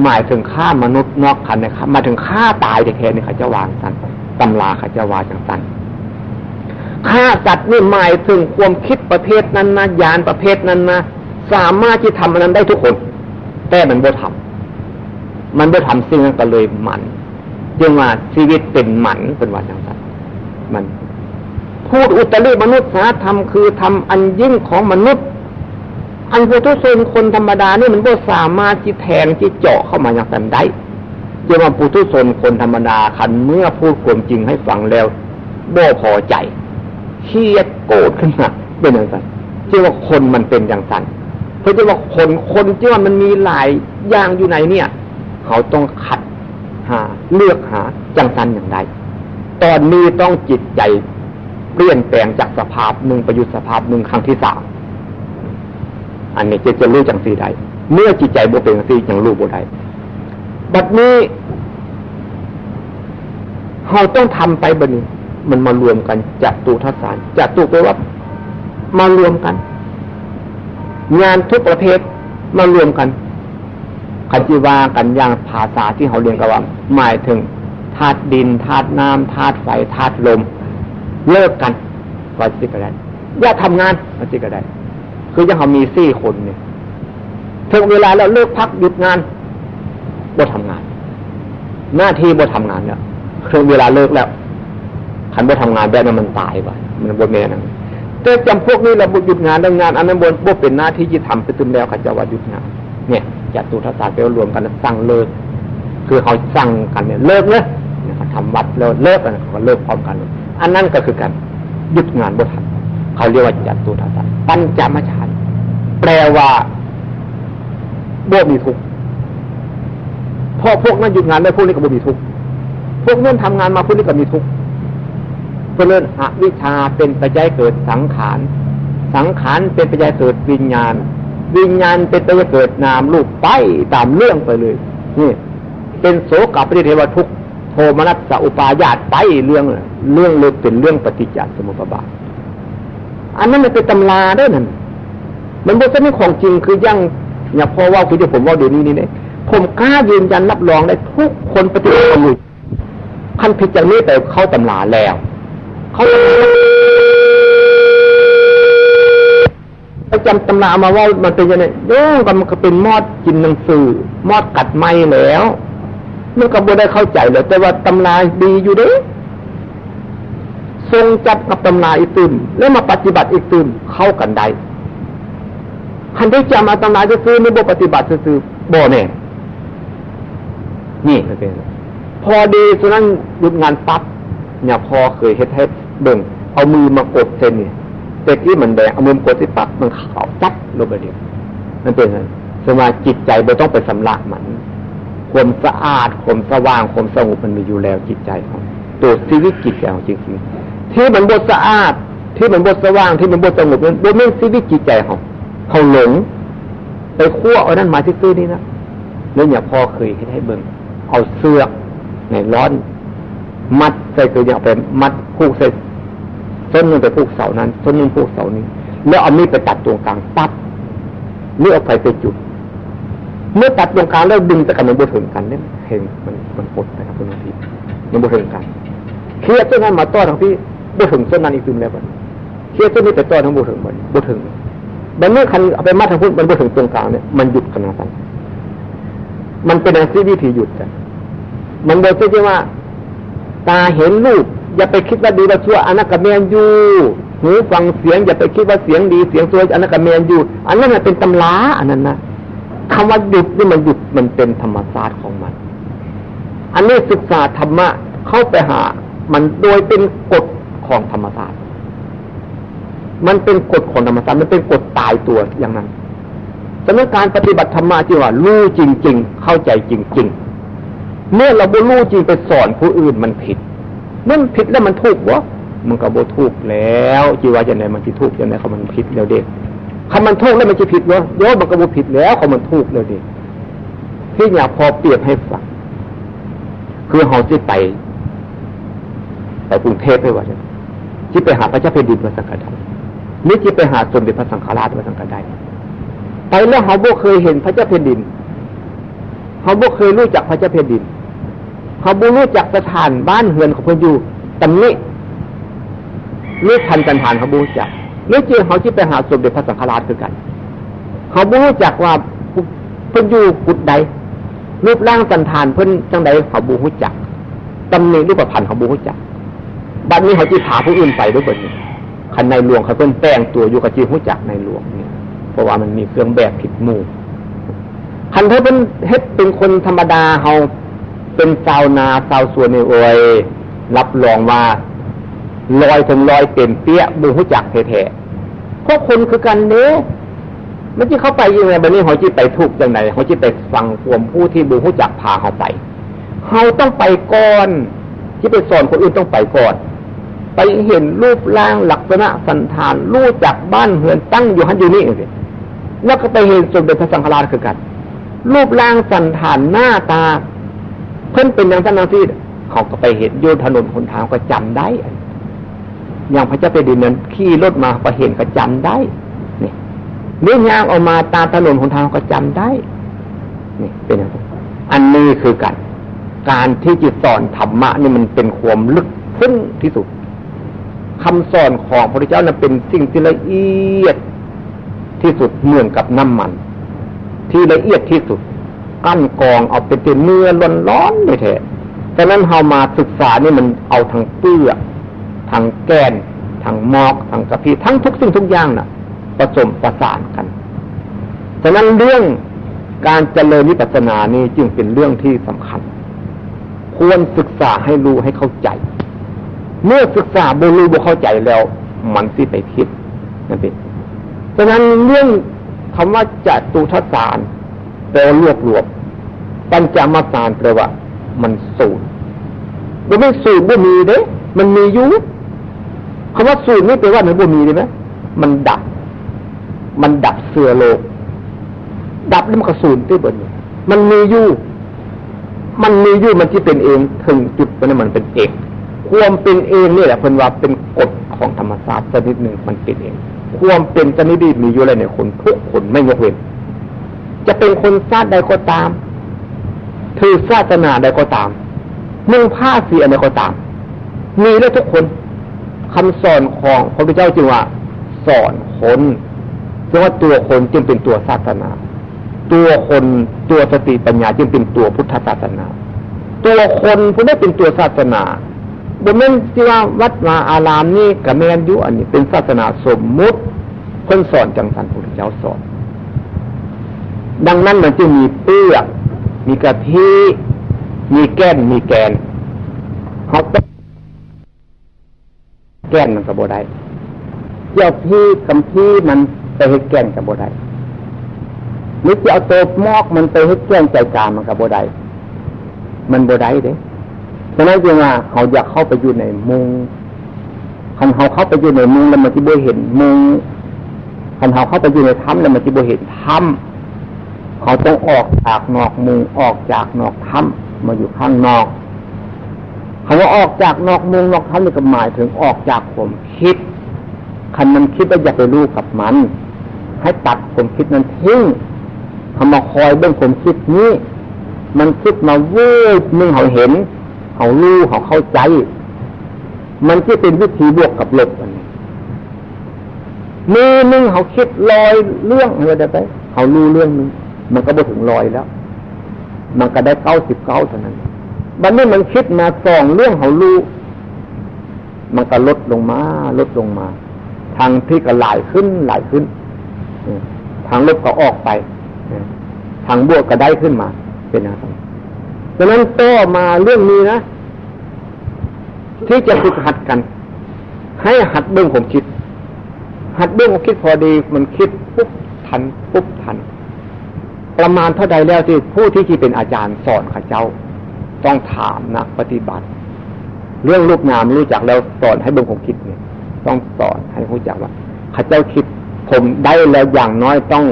หมายถึงฆ่ามนุษย์นอกคันนะครับมาถึงฆ่าตายแท้ๆนี่เขาจะวางสันตำราเขาจะวาจังสัน ฆ่าสัตว์นี่หมายถึงความคิดประเภทนั้นนะยานประเภทนั้นนะสามารถที่ทำอันนั้นได้ทุกคน แต่มันบ่ทำมันบ่ทำสิ่งนั้นก็เลยมันจึงว่าชีวิตเป็นหมันเป็นว่าจังสันมันพูดอุตริมนุษย์สาธรรมคือทำอันยิ่งของมนุษย์ อันพุทุชนคนธรรมดานี่มันก็สามารถที่แทงที่เจาะเข้ามาอย่างนั้นได้จะว่าปุถุชนคนธรรมดาคันเมื่อพูดความจริงให้ฟังแล้วบ่พอใจ เครียดโกรธขึ้นมาเป็นอย่างนั้นที่ว่าคนมันเป็นอย่างนั้นเพราะจะว่าคนคนที่ว่ามันมีหลายอย่างอยู่ในเนี่ย เขาต้องขัดหา เลือกหาจังสันอย่างไรตอนนี้ต้องจิตใจเปลี่ยนแปลงจากสภาพหนึ่งไปอยู่สภาพหนึ่งครั้งที่สามอันนี้จะจะรู้จังสีใดเมื่อจิตใจโบเป็นสีจังรู้โบได้บัดนี้เราต้องทำไปบัดนี้ มันมารวมกันจัดตูทัศานจัดตูไปว่ามารวมกัน งานทุกประเภทมารวมกันคันจีวากันอย่างภาษาที่เขาเรียนกันว่า หมายถึงธาตุดินธาตุน้ำธาตุไฟธาตุลม เลิกกันก็จิก็ได้อย่าทำงานก็จิก็ได้คือยังเขามีสี่คนเนี่ยถึงเวลาแล้วเลิกพักหยุดงานบ่ทำงาน หน้าที่บ่ทำงานเนี่ยถึงเวลาเลิกแล้ว คันบ่ทำงานแบบนั้นมันตายไปมันบ่แม่นั่นแต่จำพวกนี้เราบุหยุดงานได้งานอันนั้นบนบ่เป็นหน้าที่ที่ทำไปตึมแล้วเขาจะว่าหยุดงาน เนี่ยจัตุทัศน์ไปรวมกันสั่งเลิก คือเขาสั่งกันเนี่ยเลิกเลยเขาทำวัดเลิกเลิกกันเขาเลิกพร้อมกัน อันนั้นก็คือการหยุดงานบุทันเขาเรียกว่าจัตุทัศน์ปัญจมชานแปลว่าบ่มีทุกข์พอพวกนั้นหยุดงานได้พวกนี้ก็บ่มีทุกข์พวกนั้นทำงานมาพวกนี้ก็มีทุกข์ เพราะนั้นอวิชชาเป็นปัจจัยเกิดสังขาร สังขารเป็นปัจจัยเกิดวิญญาณ วิญญาณเป็นปัจจัยเกิดนามรูปไปตามเรื่องไปเลย นี่ เป็นโสกับปริเทวทุกโทมนัสสอุปายาตไปเรื่องเรื่องเลยเป็นเรื่องปฏิจจสมุปบาท อันนั้นมันเป็นตำราได้นั่นมันบอกว่าไม่ของจริงคือยังอย่าพอว่าคือที่ผมว่าเดี๋ยวนี้นี่เนี่ยผมกล้ายืนยันรับรองได้ทุกคนปฏิบัติเลยคันผิดจากนี้แต่เข้าตำราแล้ว เขาประจำตำรามาว่ามันเป็นยังไงโย่ก็มันก็เป็นมอดกินหนังสือ มอดกัดไม้แล้วมันก็บ่ได้เข้าใจเลยแต่ว่าตำราดีอยู่เด้ทรงจับกับตำราอีกตื่นแล้วมาปฏิบัติอีกตื่นเข้ากันได้คันได้จำมาตำราจะซื้อไม่บ่ปฏิบัติซื้อบ่แน่นี่พอดีฉะนั้นหยุดงานปั๊บเนี่ยพอเคยเฮ็ดให้ เบิ่งเอามือมากดเส้นเนี่ยแต่ที่มันแดงเอามือกดที่ปั๊บมันขาวจัดลงไปเดียวนั่นเป็นไงสมาจิตใจไม่ต้องไปสำลักมันความสะอาดความสว่างความสงบมันมีอยู่แล้วจิตใจของตัวชีวิตจิตใจของจริงๆที่มันบดสะอาด ที่มันบดสว่างที่มันบดสงบมันบดไม่ชีวิตจิตใจของเขาหลง ไปคั่วเอานั่นมาที่ซื้อนี่นะเนี่ยอย่าพ่อเคยให้เบิ่งเอาเสื้อในร้อน มัดใส่ตัวอย่างไปมัดผูกใส่ ส้นนึงไปผูกเสานั้นส้นนึงผูกเสานี้ แล้วเอามีดไปตัดตรงกลางปั๊บเลือเอาไฟไปจุด เมื่อตัดตรงกลางแล้วดึงตะกันมันบดถึงกันเนี่ยเห็นมันมันปดนะครับคุณพี่มันบดถึงกันเครียดเส้นนั้นมาต้อนทั้งที่บดถึงเส้นนั้นอีกซึมแล้วมันเครียดเส้นนี้ไปต้อนทั้งบดถึงมันบดถึงมันเมื่อคันเอาไปมัดทางพุทธมันบดถึงตรงกลางเนี่ยมันหยุดขนาดนั้นมันเป็นอะไรที่วิธีหยุดกันมันบอกที่ว่า ตาเห็นรูป อย่าไปคิดว่าดีว่าชั่วอนักเมนยูหูฟังเสียง อย่าไปคิดว่าเสียงดีเสียงชั่วอนักเมนยูอันนั้นเป็นตำราอันนั้นนะคำว่าหยุดนี่มันหยุดมันเป็นธรรมศาสตร์ของมัน อันนี้ศึกษาธรรมะเข้าไปหา มันโดยเป็นกฎของธรรมศาสตร์ มันเป็นกฎของธรรมศาสตร์มันเป็นกฎตายตัวอย่างนั้นสำนักการปฏิบัติธรรมะที่ว่ารู้จริง ๆ เข้าใจจริง ๆ เมื่อเราบ่รู้จริงไปสอนผู้อื่นมันผิด มันผิดแล้วมันถูกวะมันก็บ่ถูกแล้วจีว่าจะไหนมันที่ถูกจะไหนเขามันผิดแล้วเด็กคำมันถูกแล้วมันจะผิดเนาะโยมมันก็บ่ผิดแล้วเขามันถูกเลยดิที่อยากพอเปรียบให้ฟังคือเขาจะไปไปกรุงเทพไปว่าจะที่ไปหาพระเจ้าแผ่นดินพระสังฆทานนี่ที่ไปหาสมเด็จพระสังฆราชพระสังฆได้ไปแล้วเขาบ่เคยเห็นพระเจ้าแผ่นดินเขาบ่เคยรู้จักพระเจ้าแผ่นดิน เขาบ่รู้จักสถานบ้านเฮือนของเพระอนยู่ตำนี้นี่ทันจันทานเขาบูจักหรือเจอเขาที่ไปหาสมเด็จพระสังฆราชคือกัน เขาบูรู้จักว่าเพิ่อนอยู่กุดใดรูปร่างสันทานเพิ่อนจังใดเขาบูรู้จักตำหนิรูปพันธ์เขาบูรู้จักบัดนี้เขาจีพาผู้อื่นไปด้วยเบิดนี้คันในหลวงเขาเพิ่นแป้งตัวอยู่กับจีรู้จักในหลวงเนี่ยเพราะว่ามันมีเครื่องแบบผิดหมู่คันเธอเป็นเฮ็ดเป็นคนธรรมดาเขา เป็นชาวนาชาวสวนในโอยรับรองว่าลอยถึงลอยเต็มเปี้ยบูหุจักแท้ๆเพราะคนคือกันเนี้ยมันที่เข้าไปยังไงบันนี้เขาจีไปทุกจังไหนเขาจีไปฟังความผู้ที่บูหุจักพาเขาไปเขาต้องไปก่อน ที่ไปสอนคนอื่นต้องไปก่อน ไปเห็นรูปร่างลักษณะสันฐานรู้จักบ้านเฮือนตั้งอยู่หันอยู่นี่สิแล้วก็ไปเห็นสมเด็จพระสังฆราชคือกัน รูปร่างสันฐานหน้าตา เพิ่นเป็นอย่างนั้นที่เขาก็ไปเห็นโยนถนนคนทางก็จำได้ อย่างพระเจ้าแผ่นดินนั้นขี่รถมาก็เห็นก็จำได้นี่เรื่องยางออกมาตามถนนหนทางก็จำได้นี่เป็นอะไรอันนี้คือกัน การที่จิตสอนธรรมะนี่มันเป็นความลึกซึ้งที่สุดคำสอนของพระเจ้านั้นเป็นสิ่งที่ละเอียดที่สุดเหมือนกับน้ำมัน ที่ละเอียดที่สุด กั้นกองเอาไปเป็นเนื้อนร้อนเลยแท้ดังนั้นเรามาศึกษานี่มันเอาทางเปลือกทางแกนทางมอกทางกระพีทั้งทุกสิ่งทุกอย่างนะ่ะผสมประสานกันฉะนั้นเรื่องการเจริญนิพพานานี้จึงเป็นเรื่องที่สำคัญ ควรศึกษาให้รู้ให้เข้าใจ เมื่อศึกษาบรู้บ่เข้าใจแล้ว มันสิไปคิดนั่นเองฉะนั้นเรื่องคำว่าจัตุทัศาน แปลรวบรวมปัญจมาสารแปลว่า มันสูตรมันไม่สูตรบ่มีเด้ มันมีอยู่คำว่าสูญไม่แปลว่ามันบ่มีเลยไหมมันดับ มันดับเสือโลก ดับแล้วมันก็สูญที่บนมันมีอยู่มันมีอยู่มันที่เป็นเองถึงจุดนั้นมันเป็นเองความเป็นเองนี่แหละเพิ่นว่าเป็นกฎของธรรมชาติชนิดหนึ่งมันเป็นเอง ความเป็นชนิดนี้มีอยู่อะไรในคนทุกคนไม่ยกเว้น จะเป็นคนชาติใดก็ตาม ถือศาสนาใดก็ตามมึงผ้าสีอะไรก็ตาม มีได้ทุกคนคำสอนของพระพุทธเจ้าจึงว่า สอนคนเพราะว่าตัวคนจึงเป็นตัวศาสนา ตัวคนตัวสติปัญญาจึงเป็นตัวพุทธศาสนา ตัวคนผู้ได้เป็นตัวศาสนาบนนั้นที่ว่าวัดมาอารามนี่กับแมนยุอันนี้เป็นศาสนาสมมุติคนสอนจังสันพุทธเจ้าสอน ดังนั้นมันจึงมีเปลือกมีกะทิมีแก้นมีแกนเขาแก้นมันกับโบได้เจ้าพี่คำพี่มันไปให้แก้นกับโบได้หรือจะเอาตัวมอกมันไปให้แก้นใจกลางมันกับโบได้มันโบได้เด้ฉะนั้นจึงว่าเขาอยากเข้าไปอยู่ในมุงคันเขาเข้าไปอยู่ในมุงแล้วมันจะโบเห็นมุงคันเขาเข้าไปอยู่ในถ้ำแล้วมันจะโบเห็นถ้ำ เขาต้องออกจากนอกมุงออกจากนอกถ้ำมาอยู่ข้างนอกคำว่าออกจากนอกมุงนอกถ้ำนี่ก็หมายถึงออกจากผมคิดคันมันคิดว่าอยากไปรู้กับมัน ให้ตัดผมคิดนั้นทิ้งทำมาคอยเบื้องผมคิดนี้ มันคิดมาวูบนึงเขาเห็นเขารู้เขาเข้าใจ มันจะเป็นวิธีบวกกับลบกันมือนึงเขาคิดลอยเรื่องอะไรไปเขารู้เรื่องนึง มันก็ไปถึงลอยแล้ว มันก็ได้เก้าสิบเก้าเท่านั้นบัดนี้มันคิดมาสองเรื่องเขารู้มันก็ลดลงมา ลดลงมา ทางที่ก็หลายขึ้นหลายขึ้นทางลบก็ออกไปทางบวกก็ได้ขึ้นมา เป็นอะไรฉะนั้นต่อมาเรื่องนี้นะ ที่จะฝึกหัดกัน ให้หัดเบื้องผมคิด หัดเบื้องผมคิดพอดี มันคิดปุ๊บทันปุ๊บทัน ประมาณเท่าใดแล้วที่ผู้ที่ที่เป็นอาจารย์สอนข้าเจ้า ต้องถามนักปฏิบัติ เรื่องรูปนามรู้จักแล้วสอนให้เบื้องคิดเนี่ย ต้องสอนให้รู้จักว่าข้าเจ้าคิด ผมได้แล้วอย่างน้อยต้อง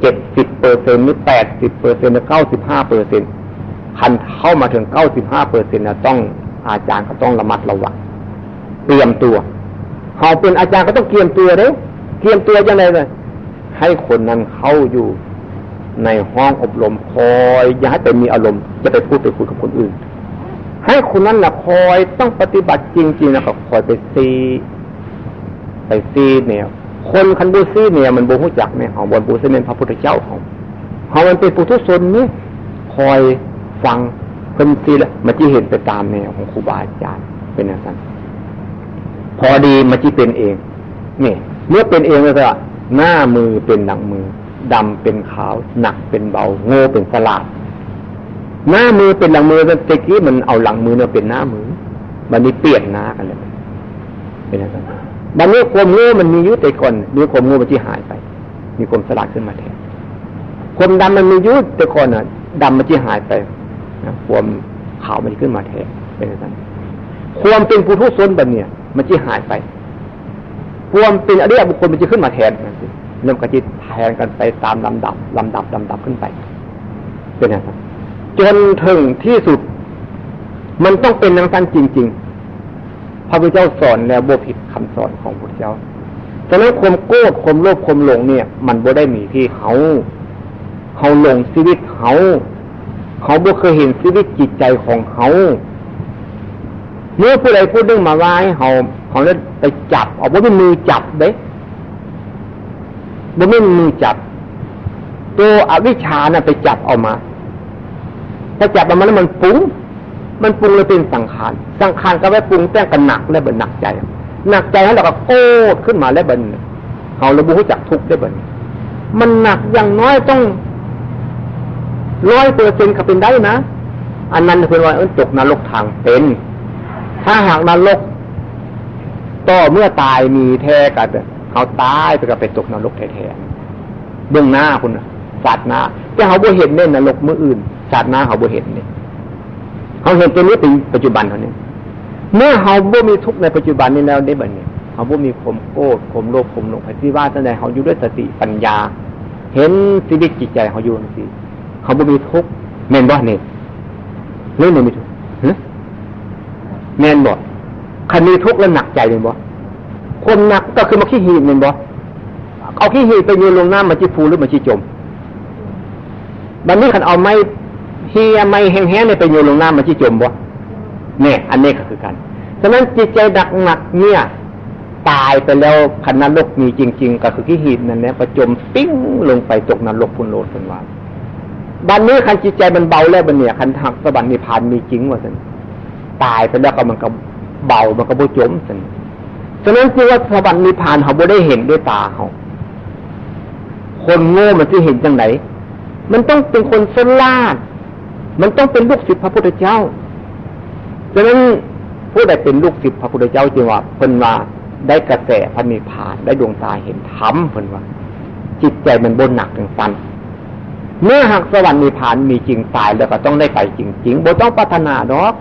เจ็ดสิบเปอร์เซ็นต์หรือแปดสิบเปอร์เซ็นต์หรือเก้าสิบห้าเปอร์เซ็นต์คันเข้ามาถึงเก้าสิบห้าเปอร์เซ็นต์นะต้องอาจารย์ก็ต้องระมัดระวังเตรียมตัวเขาเป็นอาจารย์ก็ต้องเตรียมตัวเด้เตรียมตัวยังไงเลย ให้คนนั้นเข้าอยู่ในห้องอบรมคอย อย่าให้ไปมีอารมณ์จะไปพูดไปคุยกับคนอื่น ให้คนนั้นนะคอยต้องปฏิบัติจริงๆนะก็คอยไปซีไปซีเนี่ยคนคันบูซีเนี่ยมันบูรู้จักเนี่ยของบนบูซีเป็นพระพุทธเจ้าของเขามันเป็นปุถุชนนี่คอยฟังเพิ่นซีแล้วมันจะเห็นไปตามแนวของครูบาอาจารย์เป็นอย่างนั้นพอดีมันจะเป็นเองนี่เมื่อเป็นเองแล้วก็ หน้ามือเป็นหลังมือดำเป็นขาว หนักเป็นเบา โง่เป็นสลาด หน้ามือเป็นหลังมือตะกี้มันเอาหลังมือเนี่ยเป็นหน้ามือมันนี้เปลี่ยนหน้ากันเลยเป็นอย่างนั้นบันนี้ความโง่มันมียุติก่อนมีความโง่มันที่หายไป มีความสลาดขึ้นมาแทนความดำมันมียุติก่อนอะดำมันที่หายไปนะความขาวมันขึ้นมาแทนเป็นอย่างนั้นความเป็นผู้ทุศนแบบเนี้ยมันที่หายไปความเป็นอริยบุคคลมันจะขึ้นมาแทนนั่น สิเริ่มกระจิตแทนกันไปตามลำดับลำดับลำดับขึ้นไป เป็นอย่างนั้นจนถึงที่สุด มันต้องเป็นนังสั้นจริง ๆ พระพุทธเจ้าสอนแล้วบ่ผิดคำสอนของพระเจ้าฉะนั้นความโกรธความโลภความหลงเนี่ย มันบ่ได้มีที่เขาเขาหลงชีวิตเขาเขาบ่เคยเห็นชีวิตจิตใจของเขาเมื่อผู้ใดพูดเรื่องมาว่าให้เขาเขาเลยไปจับเอาบ่เป็นมือจับเด้ บ่เป็นมือจับ ตัวอวิชาน่ะไปจับเอามา ถ้าจับออกมาแล้วมันฟุ้งมันปรุงเลยเป็นสังขาร สังขารก็ไว้ปรุงแต่งกันหนักและเบินหนักใจ หนักใจแล้วเราก็โกรธขึ้นมาแล้วเบินเขาระบุจักทุกข์ได้เบินมันหนักอย่างน้อยต้องร้อยเปอร์เซ็นต์ก็เป็นได้นะ อันนั้นเป็นว่าเออตกนรกทางเป็น ถ้าหากนรกต่อเมื่อตายมีแท้กัน เขาตายไปก็ไปตกนรกแท้ๆเบื้องหน้าคุณสัตว์นะแต่เขาบ่เห็นเนี่ยนรกเมื่ออื่นสัตว์นะเขาบ่เห็นเนี่ยเขาเห็นตัวนี้เป็นปัจจุบันเท่านี้เมื่อเฮาบ่มีทุกข์ในปัจจุบันนี้แล้วได้บัดนี้เฮาบ่มีข่มโกรธข่มโลภข่มหลงไปที่ว่าแสดงเฮาอยู่ด้วยสติปัญญา เห็นชีวิตจิตใจเฮาอยู่จังซี่เฮาบ่มีทุกข์แม่นบ่เนี่ยหรือบ่มีทุกข์แม่นบ่คันมีทุกข์แล้วหนักใจแม่นบ่ คนหนักก็คือมาขี้หีบแม่นบ่เอาขี้หีบไปโยนลงน้ำมันจิฟูหรือมันจิจมบัดนี้คันเอาไม้เฮียไม้แห้งๆเนี่ยไปโยนลงน้ำมันจิจมบ่เนี่ย อันนี้ก็คือกันฉะนั้นจิตใจดักหนักเนี่ย ตายไปแล้วคันนรกมีจริง ๆ ก็คือที่หีบนั่นแหละประจมปิ้งลงไปตกนรกพุนโลดเป็นว่าบันนี้คันจิตใจมันเบาแล้วบันเนี่ยคันทักสวรรค์นิพพานมีจริงว่าสันตายไปแล้วก็มันก็เบามันก็บ่จมสัน ฉะนั้นจึงว่าสวรรค์นิพพานเขาบ่ได้เห็นด้วยตาเขา คนโง่มันจะเห็นจังไหน มันต้องเป็นคนสลาด มันต้องเป็นลูกศิษย์พระพุทธเจ้า ฉะนั้นผู้ใดเป็นลูกศิษย์พระพุทธเจ้าจึงว่าเพิ่นว่าได้กระแสพระนิพพานได้ดวงตาเห็นธรรมเพิ่นว่า จิตใจมันบนหนักถึงสันเมื่อหากสวรรค์นิพพานมีจริงตายแล้วก็ต้องได้ไปจริงๆบ่ต้องพัฒนาดอก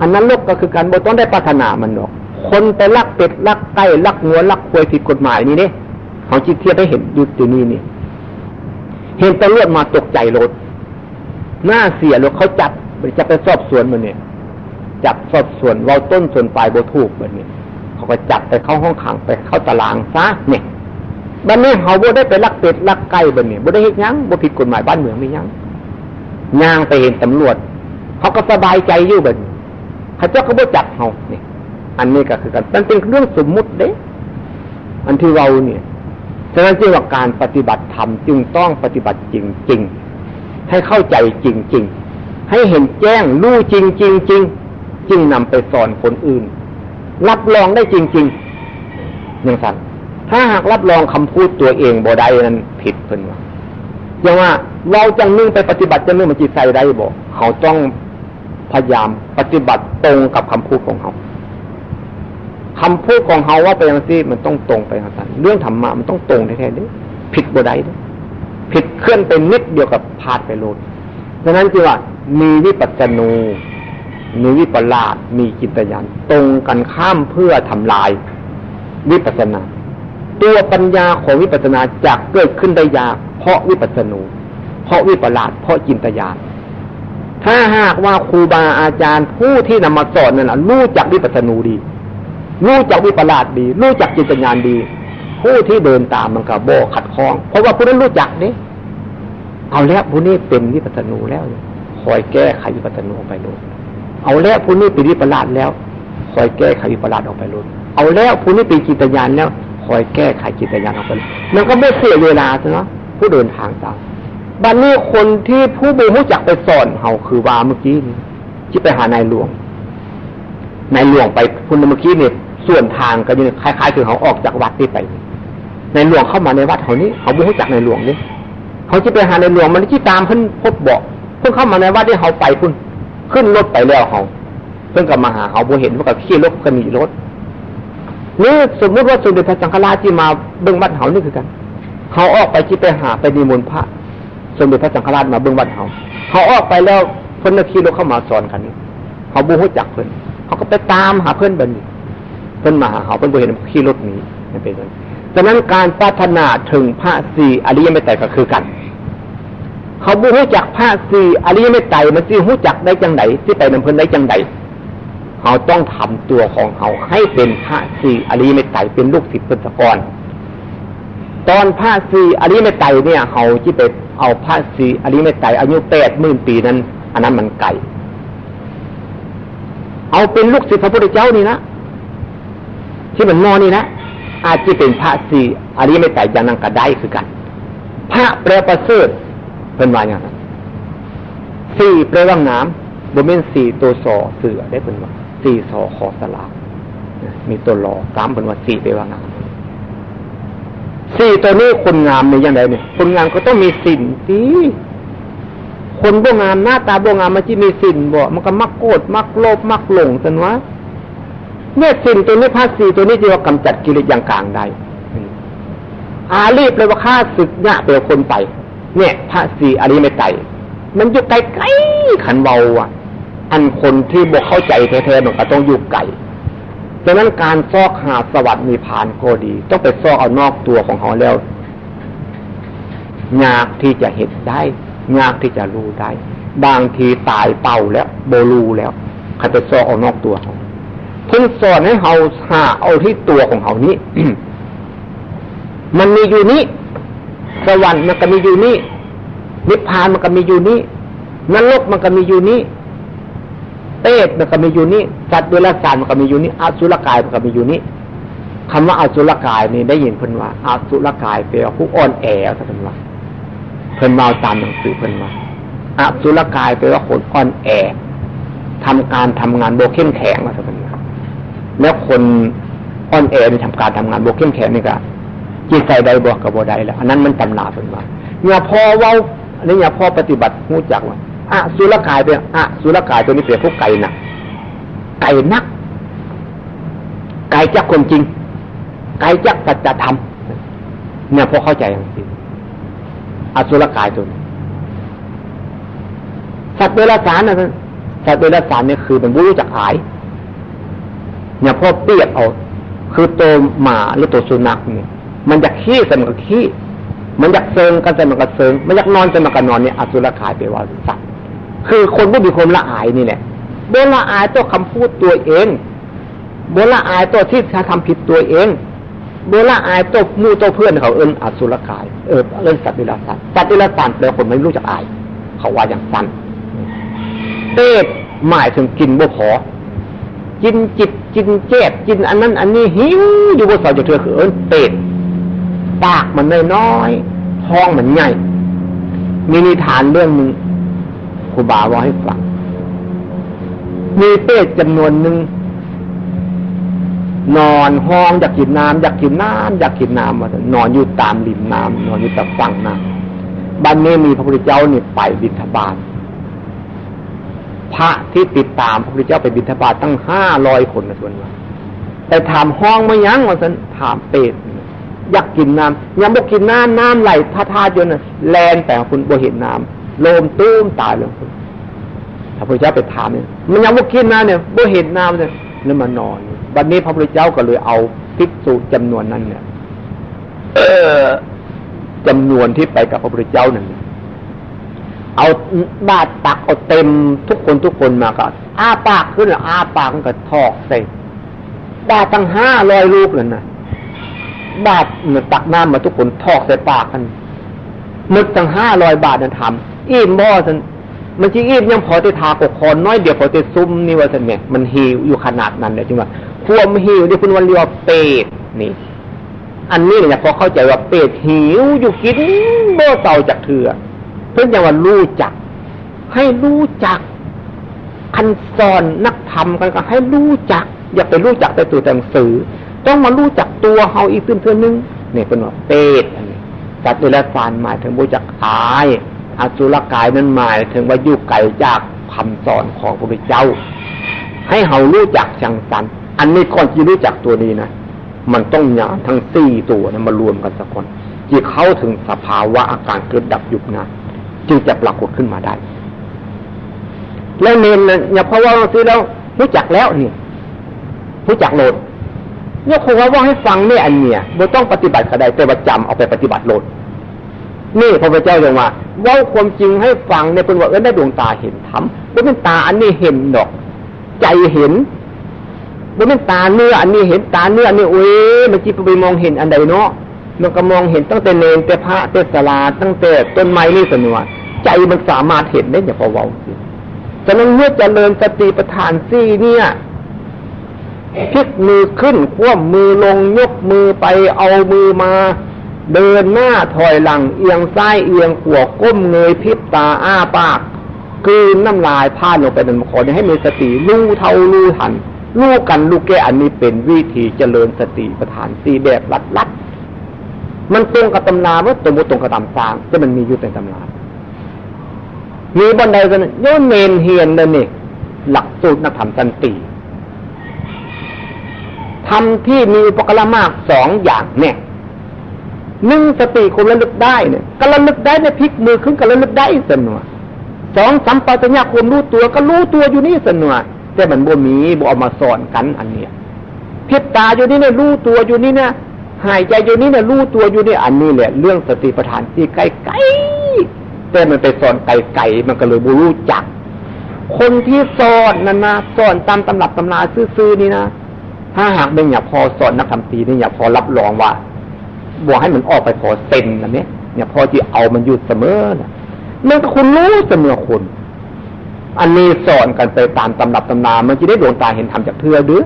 อันนั้นโลกก็คือการบ่ต้องได้พัฒนามันดอก คนไปลักเป็ดลักไก่ลักงัวลักควยผิดกฎหมายนี่เนี่ยเขาจิตเทียบได้เห็นอยู่ตัวนี้นี่เห็นตำรวจมาตกใจรถหน้าเสียรถเขาจับจะไปสอบสวนมันเนี่ย จับสอบสวนเราต้นส่วนปลายโบถูกแบบนี้เขาก็จับไปเข้าห้องขังไปเข้าตารางซะเนี่ยบันนี้เขาโบได้ไปลักเป็ดลักไก่แบบนี้โบได้เห็นยังโบผิดกฎหมายบ้านเมืองไม่ยังย่างไปเห็นตำรวจ เขาก็สบายใจอยู่แบบนี้เขาเจ้าก็โบจับเขาเนี่ย อันนี้ก็คือกันมันเป็นเรื่องสมมุติเด้อันที่เราเนี่ยฉะนั้นจึงว่าการปฏิบัติธรรมจึงต้องปฏิบัติจริงๆให้เข้าใจจริงๆให้เห็นแจ้งรู้จริงจริงจริงจึงนำไปสอนคนอื่น รับรองได้จริงๆอย่างสั้นถ้าหากรับรองคำพูดตัวเองบ่ได้นั้นผิดเพิ่นว่าอย่างว่าเราจังนึ่งไปปฏิบัติจะนึ่งมันจิตใส่ได้บ่เขาต้องพยายามปฏิบัติตรงกับคำพูดของเขา คำพูดของเขาว่าไปย่างซี่มันต้องตรงไปหาสันเรื่องธรรมะมันต้องตรงแท้ๆดิผิดบ่ได้ผิดเคลื่อนไปนิดเดียวกับพาดไปโลดดังนั้นจึงว่า มีวิปัสสนูมีวิปลาสมีจิตญาณตรงกันข้ามเพื่อทำลายวิปัสนา ตัวปัญญาของวิปัสนาจะเกิดขึ้นได้ยากเพราะวิปัสนู เพราะวิปลาสเพราะจิตญาณถ้าหากว่าครูบาอาจารย์ผู้ที่นำมาสอนนั่นแหละรู้จักวิปัสนูดี รู้จักวิปลาสดี รู้จักจิตญาณดี ผู้ที่เดินตามมันก็โบขัดข้อง เพราะว่าผู้นั้นรู้จักนี่เอาแล้วผู้นี้เป็นวิปัสนูแล้วคอยแก้ไขวิปัสนูไปเลยเอาแล้วผู้นี้เป็นวิปลาสแล้วคอยแก้ไขวิปลาสออกไปเลยเอาแล้วผู้นี้เป็นจิตญาณแล้วคอยแก้ไขจิตญาณออกไปมันก็ไม่เสียเวลาใช่ไหมผู้เดินทางตามบัดนนี้คนที่ผู้บูรู้จักไปสอนเขาคือว่าเมื่อกี้นี่ที่ไปหานายหลวงนายหลวงไปคุณเมื่อกี้เนี่ย ส่วนทางก็ยังคล้ายๆคือเขาออกจากวัดที่ไป ในหลวงเข้ามาในวัดเขานี้เขาบูรู้จักในหลวงนี่เขาจะไปหาในหลวงมันที่ตามเพิ่นพบบอกเพิ่งเข้ามาในวัดที่เขาไปคุณขึ้นรถไปแล้วเขาเพิ่งกลับมาหาเขาบูเห็นว่ากับขี่รถกันหนีรถนี่สมมติว่าสมเด็จพระสังฆราชที่มาเบื้องวัดเขานี่คือกันเขาออกไปที่ไปหาไปดีมนพระ สมเด็จพระสังฆราชมาเบื้องวัดเขาเขาออกไปแล้วเพิ่นขี่รถเข้ามาสอนกันนี่เขาบูรู้จักเพิ่นเขาก็ไปตามหาเพื่อนบันนี้ เพิ่นมาหาเขาเพิ่นบูเห็นขี่รถนี้นั่นเป็นเลยฉะนั้นการพัฒนาถึงพระสี่อริยไม่แต่ก็คือกัน เขาบูรู้จักพระสี่อริยเมตไตรมันสิรู้จักได้จังไดที่ไปนำเพิ่นได้จังไดเขาต้องทำตัวของเขาให้เป็นพระสี่อริยเมตไตรเป็นลูกศิษย์พุทธกรตอนพระสี่อริยเมตไตรเนี่ยเขาที่ไปเอาพระสี่อริยเมตไตรอายุแปดหมื่นปีนั้น อันนั้นมันไก่เอาเป็นลูกศิษย์พระพุทธเจ้านี่นะ ที่มันนอนนี่นะอาจจะเป็นพระสี่อริยเมตไตรอย่างนั้นก็ได้คือกัน พระแปลประเสริฐเป็นว่าอย่างนั้นสี่แปลว่างามบนเป็นสี่ตัวสอเสือได้เป็นว่าสี่สอขอสลามีตัวรอกามเป็นว่าสี่แปลว่างามสี่ตัวนี้คนงามในยังไงเนี่ยคนงามก็ต้องมีสินสิคนบ่งามหน้าตาบ่งามมันจะมีสินบ่ มันก็มักโกรธมักโลภมักหลงสันวะ เนี่ยสินตัวนี้ภาษีตัวนี้จะว่ากำจัดกิเลสอย่างกลางได้อาลีบเลยว่าฆ่าศึกเนี่ยเปลคนไป เนี่ยพระสีอริไม่ไตมันอยู่ไกลๆขันเบาอะ อันคนที่บกเข้าใจแท้ๆมันก็ต้องอยู่ไกลฉะนั้นการซอกหาสวัสดิ์มีผ่านก็ดี ต้องไปซอกเอานอกตัวของเขาแล้วยากที่จะเห็นได้ยากที่จะรู้ได้ บางทีตายเป่าแล้วโบลูแล้วเขาไปซอกเอานอกตัวเขา เพิ่งสอนให้เขาหาเอาที่ตัวของเขานี้ มันมีอยู่นี้สวรรค์มันก็มีอยู่นี้นิพพานมันก็มีอยู่นี้นรกมันก็มีอยู่นี้เตศมันก็มีอยู่นี้สัตว์เดรัจฉานมันก็มีอยู่นี้อสุรกายมันก็มีอยู่นี้คำว่าอสุรกายนี่ได้ยินเพิ่นว่าอสุรกายแปลว่าผู้อ่อนแอท่านว่าเพิ่นมาตามหนังสือเพิ่นว่าอสุรกายแปลว่าคนอ่อนแอทำการทำงานโบเข้มแข็งมาสักน แล้วคนอ่อนแอในทำการทำงานโบเข้มแข็งนี่ก็จิตใจใดบวกกับโบใดแล้วอันนั้นมันตำนาเพิ่นว่าเนี่ยพอเว้านี่เนี่ยพอปฏิบัติหูจักว่าอะสุรกายเป็นอะสุรกายตัวนี้เป็นพวกไก่หนักไก่นัก ไก่จักคนจริง ไก่จักสัจธรรมเนี่ยพอเข้าใจจริงอสุรกายตัวนี้สัตว์เดรัจฉานนะสัตว์เดรัจฉานเนี่ยคือมันรู้จักหาย เนี่ยพ่อเปรียบเอา คือตัวหมาหรือตัวสุนัขเนี่ยมันจะขี้สมันก็ขี้มันอยากเซิงกันสมันก็เซิงมันอยากนอนสมันก็นอนเนี่ยอสุรกายไปว่าสัตว์คือคนผู้มีความละอายนี่แหละโบละอายตัวคำพูดตัวเองโบละอายตัวที่ทำผิดตัวเองโบละอายตัวมู่ตัวเพื่อนเขาเอิญอสุรกายเออเอิญสัตว์เวลสัตว์สัตว์เวลสัตว์แปลคนไม่รู้จักอาย เขาว่าอย่างสั้นเต้หมายถึงกินบ่พอ กินจิตกินเจ็บกินอันนั้น อันนี้หิวอยู่บนเสาจะเธอคือเอิญเตดปากมันน้อยท้องมันใหญ่ มีนิทานเรื่องหนึ่งครูบาว่าให้ฟังมีเป็ดจำนวนหนึ่งนอนห้องอยากกินน้ำอยากกินน้ำอยากกินน้ำมานอนอยู่ตามริมน้ำนอนอยู่ตามฝั่งน้ำบ้านนี้มีพระพุทธเจ้านี่ไปบิณฑบาต พระที่ติดตามพระพุทธเจ้าไปบิณฑบาตตั้งห้าร้อยคนนะส่วนว่าไปถามห้องม่ยั้งว่าสันถามเป็ดอยากกินน้ำยังบอกกินน้ำน้ำไหลท่าท่าจนแลนแต่คุณบ่เห็นน้ำโลมตุ้มตายเลยคุณพระพุทธเจ้าไปถามเนี่ยมันยังบุกินนะเนี่ยบ่เห็นน้ำเนี่ยแล้วมานอนวันนี้พระพุทธเจ้าก็เลยเอาภิกษุจำนวนนั้นเนี่ยเออจำนวนที่ไปกับพระพุทธเจ้านั่น เอาบาดตักเอาเต็มทุกคนทุกคนมาก็อ้าปากขึ้นอ้าปากมันก็ทอกใส่บาดตั้งห้าร้อยลูกเลยนะบาดมันตักน้ำมาทุกคนทอกใส่ปากกันมึกตั้งห้าร้อยบาทนั่นทำอิ่มบ่สันมันจีอิ่มยังพอจะทากกคอนน้อยเดียวพอจะซุ้มนี่ว่าสันเนี่ยมันหิวอยู่ขนาดนั้นเลยจริงว่าควมหิวที่คุณวันเรียกว่าเปรตนี่อันนี้เนี่ยพอเข้าใจว่าเปรตหิวอยู่กินบ่เต่าจากเถื่อ เพื่อนยังว่ารู้จัก ให้รู้จัก คันสอนนักธรรมกันก็ให้รู้จัก อย่าไปรู้จักแต่ตัวหนังสือ ต้องมารู้จักตัวเฮาอีกเพื่อนๆนึงเนี่ยเป็นว่าเปรตอันนี้สัตว์เดรัจฉานหมายถึงบุจักอายอสุรกายนั้นหมายถึงว่ายุไก่จากคำสอนของพระพุทธเจ้า ให้เฮารู้จักชังสัน อันนี้ก่อนที่รู้จักตัวนี้นะมันต้องญาทั้งสี่ตัวนะมารวมกันสักคนจีเข้าถึงสภาวะอาการเกิดดับยุบนะ จึงจะปรากฏขึ้นมาได้ แล้วเนนนะอย่าเพราะว่าเราซื้อแล้วรู้จักแล้วเนี่ยรู้จักโลดยกคงว่าให้ฟังเนี่ยอันเนี่ยไม่ต้องปฏิบัติก็ไดแต่ว่าจำเอาไปปฏิบัติโลดนี่พระพุทธเจ้ายังว่าว่าความจริงให้ฟังเนี่ยเป็นว่าเออได้ดวงตาเห็นธรรมไม่เป็นตาอันนี้เห็นดอก ใจเห็นไม่เป็นตาเนื้ออันนี้เห็นตาเนื้ออันนี้โอ้ยมันจีไปมองเห็นอันใดเนาะ มันก็มองเห็นตั้งแต่เนรแต่พระแต่สลาตั้งแต่ต้นไม้นี่สนวใจมันสามารถเห็นได้อย่างพอเว้าสิฉะนั้นเมื่อเจริญสติปัฏฐานซี่เนี่ยพลิกมือขึ้นคว่ำมือลงยกมือไปเอามือมา เดินหน้าถอยหลัง เอียงซ้ายเอียงขวาก้มเงยพิบตาอ้าปากคืนน้ำลายพ่านลงไปในขอให้มีสติรู้เท่ารู้ทันรู้กันรู้แก่อันนี้เป็นวิธีเจริญสติประธานสี่แบบลัดลัด มันตรงกับตำนาว่าตรงตรงกับตำสางจะมันมีอยู่ในตำนามีบันไดกันโยนเมนเฮียนเลยนี่หลักสูตรนักธรรมสันติทำที่มีอุปกรณ์มากสองอย่างเนี่ยหนึ่งสติคนระลึกได้เนี่ยก็ระลึกได้เนี่ยพลิกมือขึ้นก็ระลึกได้สนวสองสัมปชัญญะความรู้ตัวก็รู้ตัวอยู่นี่สนวแต่มันบ่มีบ่เอามาสอนกันอันเนี้ยเพิบตาอยู่นี่เนี่ยรู้ตัวอยู่นี่เนี่ย หายใจอยู่นี่เนี่ยรู้ตัวอยู่นี่อันนี้แหละเรื่องสติปัฏฐานที่ใกล้ๆแต่มันไปสอนไกลๆมันก็เลยบ่รู้จัก คนที่สอนนั่นนะสอนตามตำรับตำราซื่อๆนี่นะถ้าหากไม่อย่าพอสอนนักทำตีนี่อย่าพอรับรองว่าบอกให้มันออกไปพอเซ็นนะเนี่ยเนี่ยพอที่เอามันอยู่เสมอนะมันก็คุณรู้เสมอคุณอันนี้สอนกันไปตามตำรับตำนามันจะได้ดวงตาเห็นธรรมจากเพื่อหรือ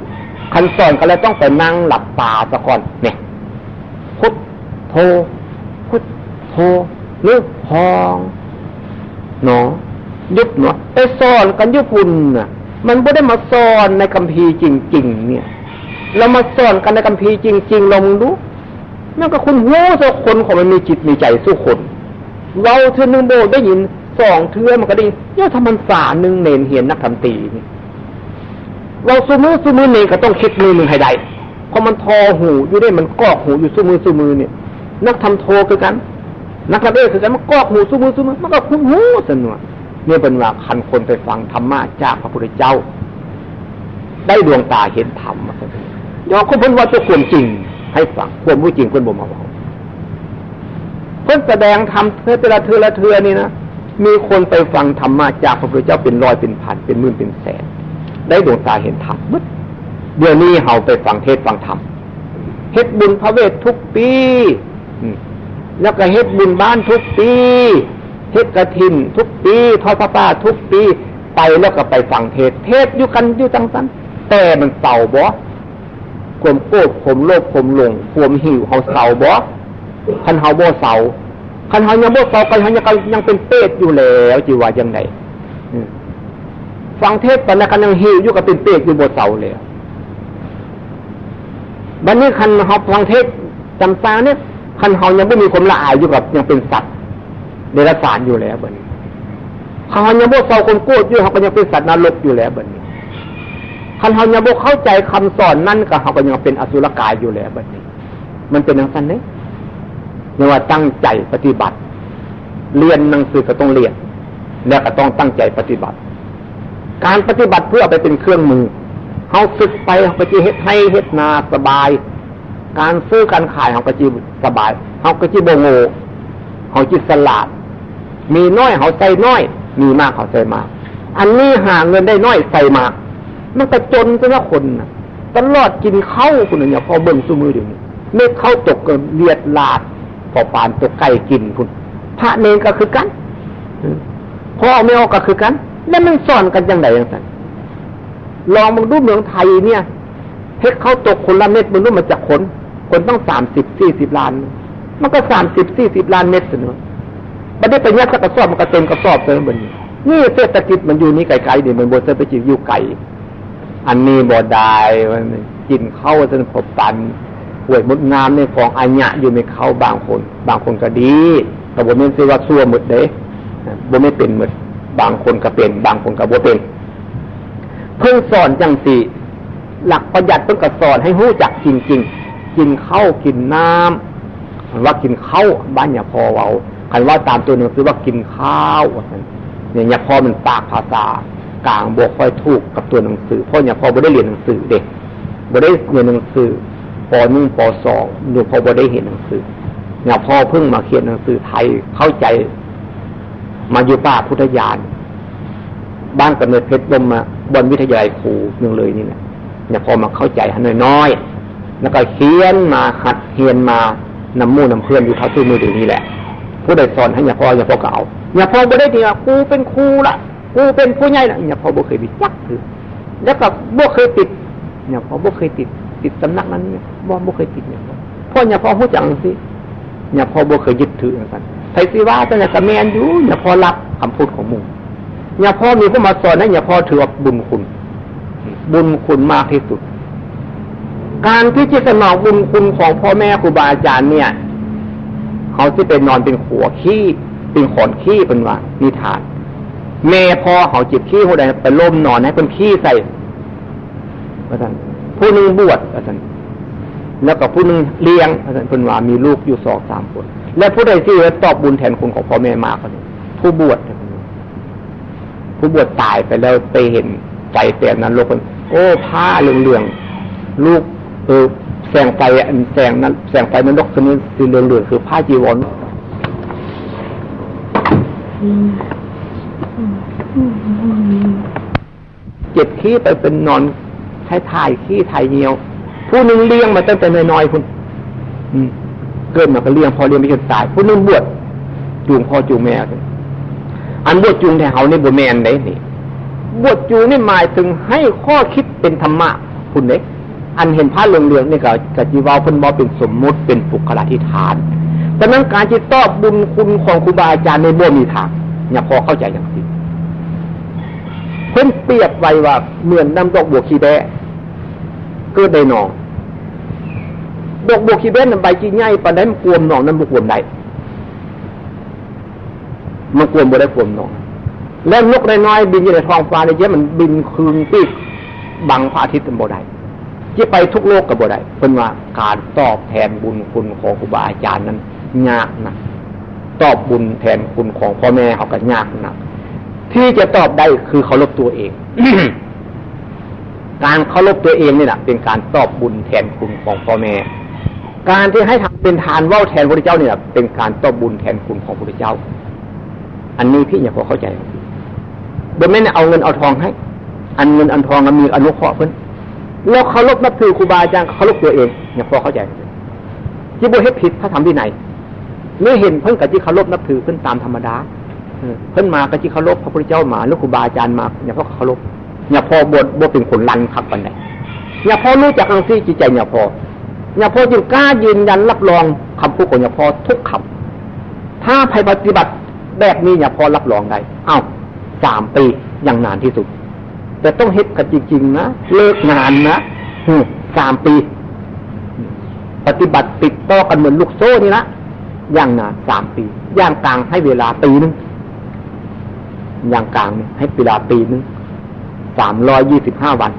คันสอนกันแล้วต้องไปนั่งหลับตาซะก่อนเนี่ย โธพุทโธหรือพองเนาะยุบเนาไปสอนกันยุบุญน่ะ มันไม่ได้มาสอนในคัมภีร์จริง ๆ เนี่ย เรามาสอนกันในคัมภีร์จริง ๆลองดูนั่นก็คุณหูสักคนของมันมีจิตมีใจสู้คน เราเธอหนึ่งโบได้ยินสองเทือมันก็ได้เยอะทำมันสาหนึ่งเนนเห็นนักทำตีนี่เราสู้มือสู้มือเนก็ต้องคิดมือหนึ่งให้ได้พอมันทอหูอยู่ได้มันกอกหูอยู่สู้มือสู้มือเนี่ย นักทำโทคือกัน นักทำเอกคือกันมันกอกหูสมือสมือมันก็คุ้นหูสนุกเนี่ยเป็นว่าคันคนไปฟังธรรมะจากพระพุทธเจ้า ได้ดวงตาเห็นธรรมยอมคุณพ้นว่าจะควรจริง ให้ฟังควรรู้จริงควรบ่มาบอกเพื่อแสดงธรรมเพื่อแต่ละเทือละเทือนี่นะมีคนไปฟังธรรมะจากพระพุทธเจ้าเป็นร้อยเป็นพันเป็นหมื่นเป็นแสน ได้ดวงตาเห็นธรรมมดเดี๋ยวนี้เฮาไปฟังเทศฟังธรรมเฮ็ดบุญพระเวททุกปี แล้วก็เฮ็ดบุญบ้านทุกปีเฮ็ดกระถินทุกปีทอดพระป่าทุกปีไปแล้วก็ไปฟังเทศ เทศอยู่กันอยู่จังสันแต่มันเศร้าบ่ความโกรธความโลภความหลงความหิวเฮาเศร้าบ่คันเฮาบ่เศร้าคันเฮายังบ่เศร้ากันเฮายังยังเป็นเปรตอยู่แล้วจีว่ายังไงฟังเทศไปแล้วกันยังหิวอยู่กับเป็นเปรตอยู่บ่เศร้าเลยบัดนี้คันเฮาฟังเทศจำปาเนี่ย คันเฮายังไม่มีความละอายอยู่กับยังเป็นสัตว์เดรัจฉานอยู่แล้วบัดนี้เขายังบ่เศร้าคนโกรธอยู่เขาก็ยังเป็นสัตว์นรกอยู่แล้วบัดนี้คันเขายังบ่เข้าใจคำสอนนั่นก็เขาก็ยังเป็นอสุรกายอยู่แล้วแบบนี้ มันเป็นอย่างนั้นเนี่ยเนี่ยว่าตั้งใจปฏิบัติ เรียนหนังสือก็ต้องเรียนแล้วก็ต้องตั้งใจปฏิบัติ การปฏิบัติเพื่อไปเป็นเครื่องมือเขาฝึกไปเขาก็จะเฮ็ดให้เฮ็ดนาสบาย การซื้อการขายเขาก็จะสบายเขาก็จะโบโงเขาจิตสลาด มีน้อยเขาใส่น้อย มีมากเขาใส่มาก อันนี้หาเงินได้น้อยใส่มาก มันก็จนซะนะคนนะตลอดกินเข้าคุณเนี่ยพอเบิ่งสู้มือเดี๋ยวนี้ไม่เข้าตกก็เลียดลาด พอปานตกไก่กินคุณพระเนรก็คือกันพอไม่ออกก็คือกัน แล้วมันสอนกันยังไงยังไงลองมึงดูเมืองไทยเนี่ยเพชรเข้าตกคนละเม็ดมึงรู้มาจากคน คนต้องสามสิบสี่สิบล้าน มันก็สามสิบสี่สิบล้านเม็ดสินะมันได้ไปยัดสักกระสอบมันก็เต็มกระสอบเลยมันนี่เศรษฐกิจมันอยู่นี่ไกลๆเดี๋ยวมันบนเศรษฐกิจอยู่ไกลอันนี้บ่ได้กินเข้าจนพบปันหวยมุดงามในของอัญญะอยู่ในเขาบางคน บางคนก็ดี แต่บ่ไม่นสิว่าซัวหมดเด้บ่ไม่เป็นหมดบางคนก็เป็น บางคนก็บ่เป็น เพิ่งสอนจังสี่หลักประหยัดเพิ่งก็สอนให้หู้จักจริง ๆ กินข้าวกินน้ำว่ากินข้าวบ้านอย่าพอเวาคันว่าตามตัวหนึ่งคือว่ากินข้าวเนี่ยอย่าพอมันปากภาษากลางบวกค่อยถูกกับตัวหนังสือเพราะเนี่ยพอบ่ได้เรียนหนังสือเด็กบ่ได้เรียนหนังสือปหนึ่งปสองหนูพอบ่ได้เห็นหนังสือเนี่ยพ่อเพิ่งมาเขียนหนังสือไทยเข้าใจ มาอยู่ป่าพุทธญาณบ้านกำเนิดเพชรลมมาบนวิทยาลัยครูหนึ่งเลยนี่แหละเนี่ยพอมาเข้าใจหนน้อย แล้วก็เขียนมาหัดเฮียนมานำมู่นำเพื่อนอยู่เท่าตัวมือเดี๋ยวนี้แหละ ผู้ใดสอนให้เนี่ยพ่อเนี่ยพ่อเก่าเนี่ยพ่อบ่ได้ดีอะครูเป็นครูละกูเป็นผู้ใหญ่ละเนี่ยพอบ่เคยติดจักคือแล้วก็บ่เคยติดเนี่ยพอบ่เคยติด ติดสำนักนั้นเนี่ยบ่บ่เคยติดเนี่ยพ่อเนี่ยพอหู้จังสิเนี่ยพอบ่เคยยึดถือกันไทยสิว่าแต่เนี่ยกระแมนอยู่เนี่ยพอรับคำพูดของมุงเนี่ยพอมีผู้มาสอนนะเนี่ยพอถือว่าบุญคุณ บุญคุณมากที่สุด การที่จะสนองบุญคุณของพ่อแม่ครูบาอาจารย์เนี่ย เขาที่เป็นนอนเป็นขัวขี้เป็นขอนขี้เป็นว่านิทานแม่พอเขาจิบขี้หัวใดไปล้มนอนให้คนขี้ใส่อาจารย์ผู้หนึ่งบวชอาจารย์แล้วก็ผู้หนึ่งเลี้ยงอาจารย์คนว่ามีลูกอยู่สองสามคน และผู้ใดที่ตอบบุญแทนคุณของพ่อแม่มากคนผู้บวชผู้บวชตายไปแล้วไปเห็นไฟแต่นั้นโลกคนโอ้ผ้าเหลืองๆลูก เออแสงไฟอันแสงนั้นแสงไฟมันลกคนนี้สีเหลืองๆคือผ้าจีวรเจ็บขี้ไปเป็นนอนใช้ถ่ายขี้ถ่ายเงียว ผู้นึงเลี้ยงมาตั้งแต่น้อยๆคุณเกิดมาก็เลี้ยงพอเลี้ยงไปจนตาย ผู้นึงบวชจูงพ่อจูงแม่อันบวชจูงแถวนี่บวชแมนได้นี่บวชจูงนี่หมายถึงให้ข้อคิดเป็นธรรมะคุณเล็ก อันเห็นพระเหลืองๆนี่ก็กจีวาเพิ่นบอเป็นสมมุติเป็นปุคลาธิฐานดังนั้นการจิตตอบบุญคุณของครูบาอาจารย์ในบ่มีทางอย่าพอเข้าใจอย่างนี้เพิ่นเปรียบไว้ว่าเหมือนน้ำดอกบัวขี้แดเกิดได้หนองดอกบัวขี้แดน้ำใบจีใหญ่ปานนั้นกวมหนองน้ำบุกวมได้มันกวมบ่ได้กวมหนองแล้วนกน้อยบินอยู่ในท้องฟ้าในเยอะมันบินคืนปีกบังพระอาทิตย์มันบ่ได้ จะไปทุกโลกกับบ่ได้เป็นว่าการตอบแทนบุญคุณของครูบาอาจารย์นั้นยากนะตอบบุญแทนคุณของพ่อแม่เขาก็ยากนะที่จะตอบได้คือเคารพตัวเองการเคารพตัวเองนี่แหละเป็นการตอบบุญแทนคุณของพ่อแม่ การที่ให้ทำเป็นทานว่าแทนพระเจ้าเนี่ยเป็นการตอบบุญแทนคุณของพระเจ้า อันนี้พี่อย่าพอเข้าใจโดยไม่ได้เอาเงินเอาทองให้ อันเงินอันทองมันมีอนุเคราะห์เพิ่น เราเคารพนับถือครูบาอาจารย์เคารพตัวเองอย่าพอเข้าใจที่บุเฮ็ดผิดถ้าทำที่ไหนเมื่อเห็นเพิ่นกับที่เคารพนับถือเพิ่นตามธรรมดาเพิ่นมากับที่เคารพพระพุทธเจ้ามาหรือครูบาอาจารย์มาอย่าพอเคารพอย่าพอบทบทเป็นคนลันขับปันไหนอย่าพอรู้จักอังซี่จิตใจอย่าพออย่าพอจึงกล้ายืนยันรับรองคำพูดของอย่าพอทุกคำถ้าภัยปฏิบัติแบบนี้อย่าพอรับรองได้ เอ้าสามปีอย่างนานที่สุด แต่ต้องเฮ็ดกันจริงๆนะเลิกงานนะสามปี ปฏิบัติติดต่อกันเหมือนลูกโซ่นี่ละอย่างนานสามปี ย่างกลางให้เวลาปีนึงย่างกลางให้เวลาปีนึงสามร้อยยี่สิบห้าวัน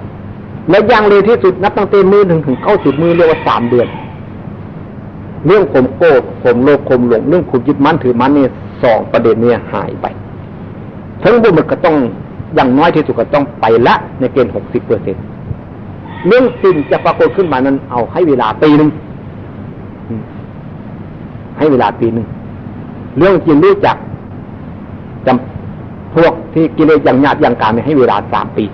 และย่างเร็วที่สุดนับตั้งแต่มือถึงถึงเข้าสุดมือเรียกว่าสามเดือน เรื่องข่มโกรธข่มโลภข่มหลงเรื่องขุดยึดมั่นถือมั่นเนี่ยสองประเด็นเนี่ยหายไป ทั้งบุญมันก็ต้อง อย่างน้อยที่สุดก็ต้องไปละในเกณฑ์หกสิบเปอร์เซ็นเรื่องสิ่งจะปรากฏขึ้นมานั้นเอาให้เวลาปีหนึ่งให้เวลาปีหนึ่งเรื่องจริงรู้จักจำพวกที่กิเลสอย่างญาติอย่างการให้เวลาสามปี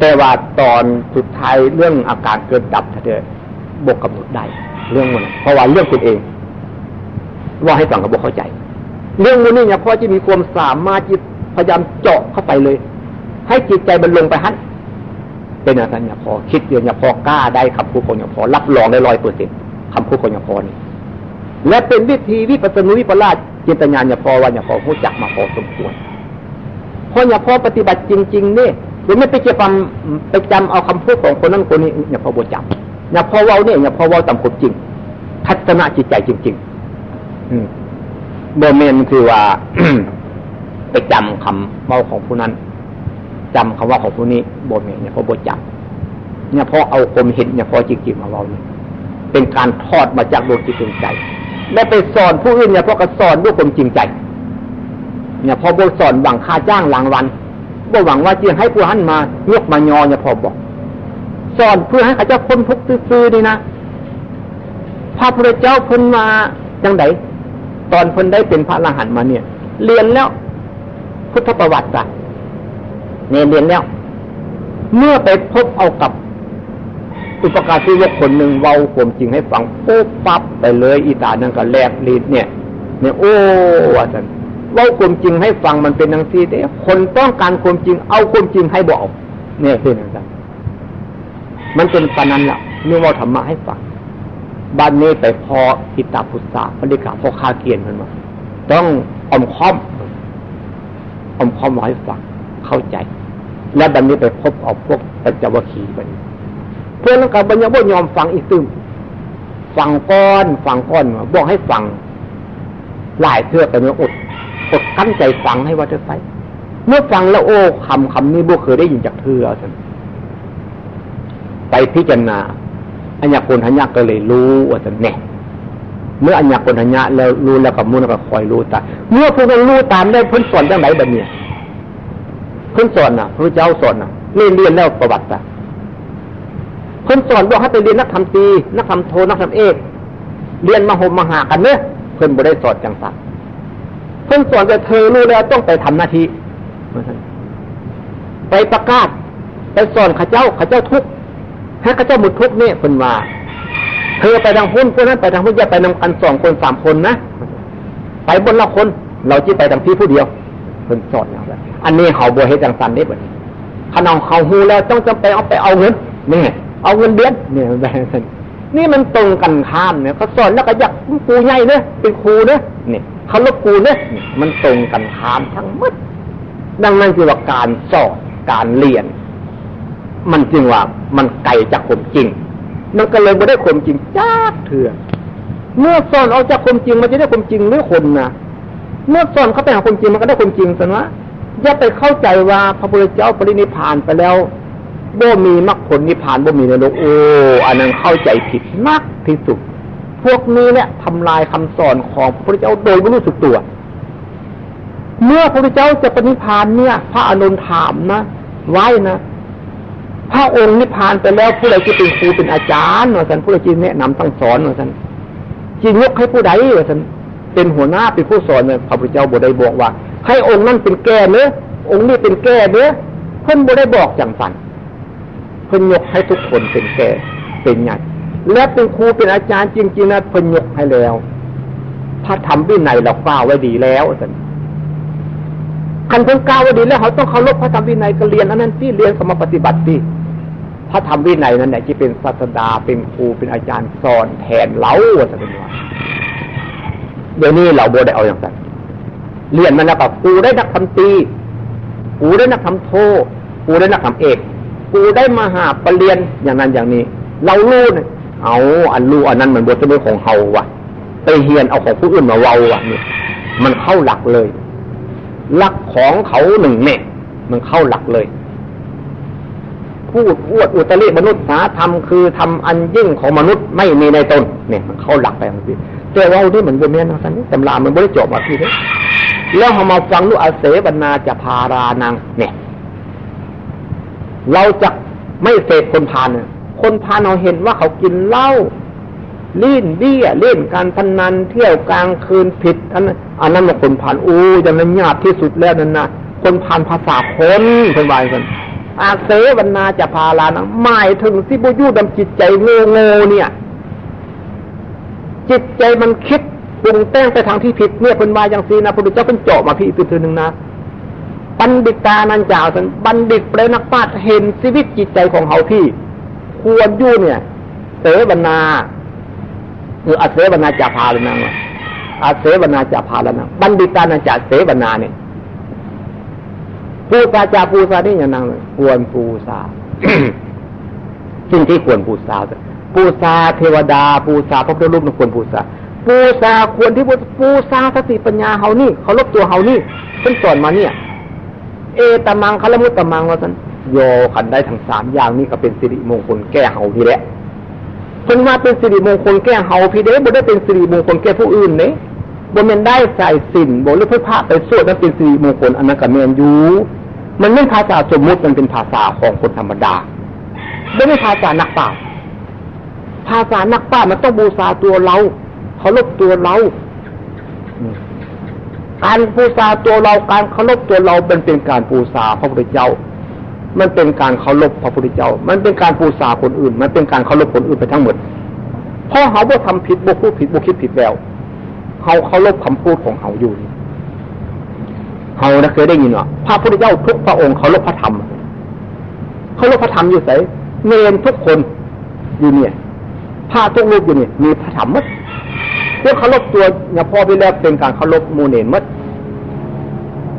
แต่ว่าตอนสุดท้ายเรื่องอาการเกิดดับเถอะบกกำหนดได้เรื่องมันเพราะว่าเรื่องคุณเอง ว่าให้ฟังกับบกเข้าใจ เรื่องมันนี่เนี่ยพอจะมีความสามารถจิต พยายามเจาะเข้าไปเลย ให้จิตใจมันลงไปฮันเป็นอะไรเนี่ยพอคิดเดียวเนี่ยพอกล้าได้คำพูดของเนี่ยพอรับรองได้ร้อยเปอร์เซ็นคำพูดของเนี่ยพอนี่และเป็นวิธีวิปัสสนุวิปลาสจิตญาณเนี่ยพอว่าเนี่ยพอรู้จักมาพอสมควรพอเนี่ยพอปฏิบัติจริงๆเนี่ยหรือไม่ไปจำไปจำเอาคำพูดของคนนั้นคนนี้เนี่ยพอบวจำเนี่ยพอเว้าเนี่ยเนี่ยพอเว้าตามคนจริง ทัศนจิตใจจริง ๆ อืมโมเมนคือว่า ไปจำคำเมาของผู้นั้นจำคำว่าของผู้นี้บนเนี่ยพอบทจำเนี่ยพอเอาคมเห็นเนี่ยพอจิตจิตมาเราเนี่ยเป็นการทอดมาจากดวงจิตดวงใจและไปสอนผู้อื่นเนี่ยพอก็สอนด้วยความจริงใจ เนี่ยพอบทสอนหวังค่าจ้างหลังวันบ่หวังว่าจะให้ผู้หันมายกมายอเนี่ยพอบอกสอนเพื่อให้เขาจะพ้นทุกข์ซื่อๆนี่นะพระพุทธเจ้าพ้นมาจังไดตอนพ้นได้เป็นพระอรหันต์มาเนี่ย เรียนแล้ว พุทธประวัติศาสตร์เนเรียนแล้วเมื่อไปพบเอากับอุปการที่ยกคนหนึ่งเว้าผมจริงให้ฟังปุ๊บปั๊บไปเลยอีตานั่นก็แลบลีดเนี่ย เนี่ยโอ้ว่าสันเว้าความจริงให้ฟังมันเป็นนังซีเด้คนต้องการความจริงเอาความจริงให้บอก เนี่ยเป็นอย่างนั้นมันเป็นปานันละเมื่อว่าธรรมะให้ฟังบ้านนี้ไปพออิตาพุทธะปฏิกาพอคาเกียนมันมาต้องอมค้อม อมความหมายฟังเข้าใจ และบันนี้ไปพบเอาพวกปัญจวัคคีย์ไปเพื่อนกับบัญญัติยอมฟังอีกตึมฟังก้อนฟังก้อนบอกให้ฟังหลายเทือกแต่เนื้ออดอดกั้นใจฟังให้ว่าจะไปเมื่อฟังแล้วโอ้คำคำนี้บุเคยได้ยินจากเธอท่านไปพิจารณาอัญญาคนหัญญาก็เลยรู้ว่าจะแน่ เมื่ออัญญาคนอัญญาแล้วรู้แล้วกับมุนก็คอยรู้ตามเมื่อพวกนั้นรู้ตามได้พ้นสอนจังไหนแบบนี้เพิ่นสอนนะพระเจ้าสอนนะเรียนเรียนแล้วประวัติศาสตร์เพิ่นสอนบอกให้ไปเรียนนักธรรมตีนักธรรมโทนักธรรมเอกเรียนมาหมมหากันเนอะเพิ่นบ่ได้สอนจังสักเพิ่นสอนแต่เธอรู้แล้วต้องไปทำหน้าที่ไปประกาศไปสอนข้าเจ้าข้าเจ้าทุกให้ข้าเจ้าหมดทุกเนี่ยเพิ่นว่า เธอไปทางพุ่นพวกนั้นไปทางพุ่นอย่าไปนำกันสองคนสามคนนะ ไปบนละคน เราจีไปทางพี่ผู้เดียวเพิ่นสอนอย่างไรอันนี้เขาบัวเฮ็ดจังสันได้บ่ขนมเขาหูแล้วต้องจำไปเอาไปเอาเงินนี่เอาเงินเดือนเนี่ยแบบนั้นนี่มันตรงกันข้ามเนี่ยเขาสอนแล้วก็อยากครูใหญ่เนี่ยเป็นครูเนี่ยนี่เขาลบครูเนี่ยมันตรงกันข้ามทั้งหมดดังนั้นคือว่าการสอนการเรียน มันจึงว่ามันไกลจากความจริง มันก็เลยไม่ได้ความจริงจ้าเถื่อเมื่อสอนเอาจากความจริงมันจะได้ความจริงหรือคนนะเมื่อสอนเขาไปหาความจริงมันก็ได้ความจริงสินะอย่าไปเข้าใจว่าพระพุทธเจ้าปรินิพานไปแล้วบ่มีมรรคผลนิพพานบ่มีในโลกโอ้อันนั้นเข้าใจผิดมากที่สุด พวกนี้เนี่ยทำลายคำสอนของพระพุทธเจ้าโดยไม่รู้สึกตัว เมื่อพระพุทธเจ้าจะปรินิพานเนี่ย พระอนุนถามนะไว้นะ พระองค์นิพพานไปแล้วผู้ใดจะเป็นครูเป็นอาจารย์ว่าสันผู้ใดจะแนะนำตั้งสอนว่าสันจียกให้ผู้ใดว่าสันเป็นหัวหน้าเป็นผู้สอนเนี่ยพระพุทธเจ้าบได้บอกว่าให้องค์นั้นเป็นแก่เนื้อองค์นี้เป็นแก่เนื้อเพิ่นบได้บอกจังสันเพิ่นยกให้ทุกคนเป็นแก่เป็นใหญ่และเป็นครูเป็นอาจารย์จริงๆนะเพิ่นยกให้แล้วถ้าทำวินัยเราก้าวไว้ดีแล้วสันคันเพิ่งก้าวไว้ดีแล้วเขาต้องเคารพพระธรรมวินัยก็เรียนอันนั้นที่เรียนสมปฏิบัติที่ พระธรรมวินัยนั้นเนี่ยที่เป็นศาสดาเป็นครูเป็นอาจารย์สอนแทนเราสันว่าเดี๋ยวนี้เราโบได้เอาอย่างไรเรียนมันแล้วกับกูได้นักทำตีกูได้นักทำโทกูได้นักทำเอกกูได้มาหาปรริญญาอย่างนั้นอย่างนี้ เรารู้เนี่ยเอาอันรู้อันนั้นมันบทเป็นของเฮาวะไปเฮียนเอาของผู้อื่นมาเว้าวะนี่มันเข้าหลักเลยหลักของเขาหนึ่งเนี่ยมันเข้าหลักเลย พูดอวดอุตริมนุษย์สาธรรมคือทำอันยิ่งของมนุษย์ไม่มีในตนเนี่ยมันเข้าหลักไปทันทีแต่เราที่เหมือนบนแม่นะท่านนี้ตำรามันไม่ได้จบมาที่นี้แล้วเรามาฟังลูกอาเสบรรณาจะพารานัง เนี่ย เราจะไม่เสพคนพาลคนพาลเราเห็นว่าเขากินเหล้าลิ้นเบี้ยเล่นการพนนันเที่ยวกลางคืนผิดอันนั้นอันนั้นมาคนผ่านอู้ยังนั้นยากที่สุดแล้วนั่นนะคนผ่านภาษาคนคนวายคน อาเสวันนาจะพาลานะหมายถึงที่บุยูดำจิตใจโง่โง่เนี่ย จิตใจมันคิดปรุงแต่งไปทางที่ผิดเนี่ยคนวายอย่างซีนะพระพุทธเจ้าเป็นเจาะมาพี่อีกตัวหนึ่งนะบัณฑิตานันจ่าสันบัณฑิตเปรนักปาฏเห็นชีวิตจิตใจของเขาที่ ควรยู่เนี่ย เสวนาคืออาเสวนาจาพาลานังอาเสวนาจาพาลานังบัณฑิตานันจ่าเสวนาเนี่ย ปูซาจาปูซานี่อย่างนั้นควรปูซาสิ่งที่ควรปูซาปูซาเทวดาปูซาพระพุทธรูปมันควรปูซาปูซาควรที่ปูซาสติปัญญาเฮานี่เขาลบตัวเฮานี่เป็นสอนมาเนี่ย เอตมังคลมุตตมังว่าสันโยขันได้ทั้งสามอย่างนี้ก็เป็นสิริมงคลแก้เฮาทีแหละเพิ่นว่าเป็นสิริมงคลแก้เฮาพี่เด้บ่ได้เป็นสิริมงคลแก้ผู้อื่นเนี่ยบ่แม่นได้ใส่สินบ่หรือเพื่อพระไปสวดนั้นเป็นสิริมงคลอันนั้นก็แม่นอยู่ มันไม่ภาษาสมมุติมันเป็นภาษาของคนธรรมดาไม่ใช่ภาษานักปราชญ์ภาษานักปราชญ์มันต้องบูชาตัวเราเขาลบตัวเรา การปูซาตัวเราการเคารพตัวเราเป็นเป็นการปูซาพระพุทธเจ้า มันเป็นการเคารพพระพุทธเจ้า มันเป็นการปูซาคนอื่น มันเป็นการเคารพคนอื่นไปทั้งหมดเพราะเขาบ่ทำผิดบ่พูดผิดบ่คิดผิดแล้วเขาเคารพคำพูดของเขาอยู่ เขาเคยได้ยินว่าพระพุทธเจ้าทุกพระองค์เคารพพระธรรมเคารพพระธรรมอยู่ไสเนรทุกคนอยู่เนี่ยพระทุกรูปอยู่เนี่ยมีพระธรรมมัดเพื่อเคารพตัวเนี่ยพอไปแล้วเป็นการเคารพมูเนนมัด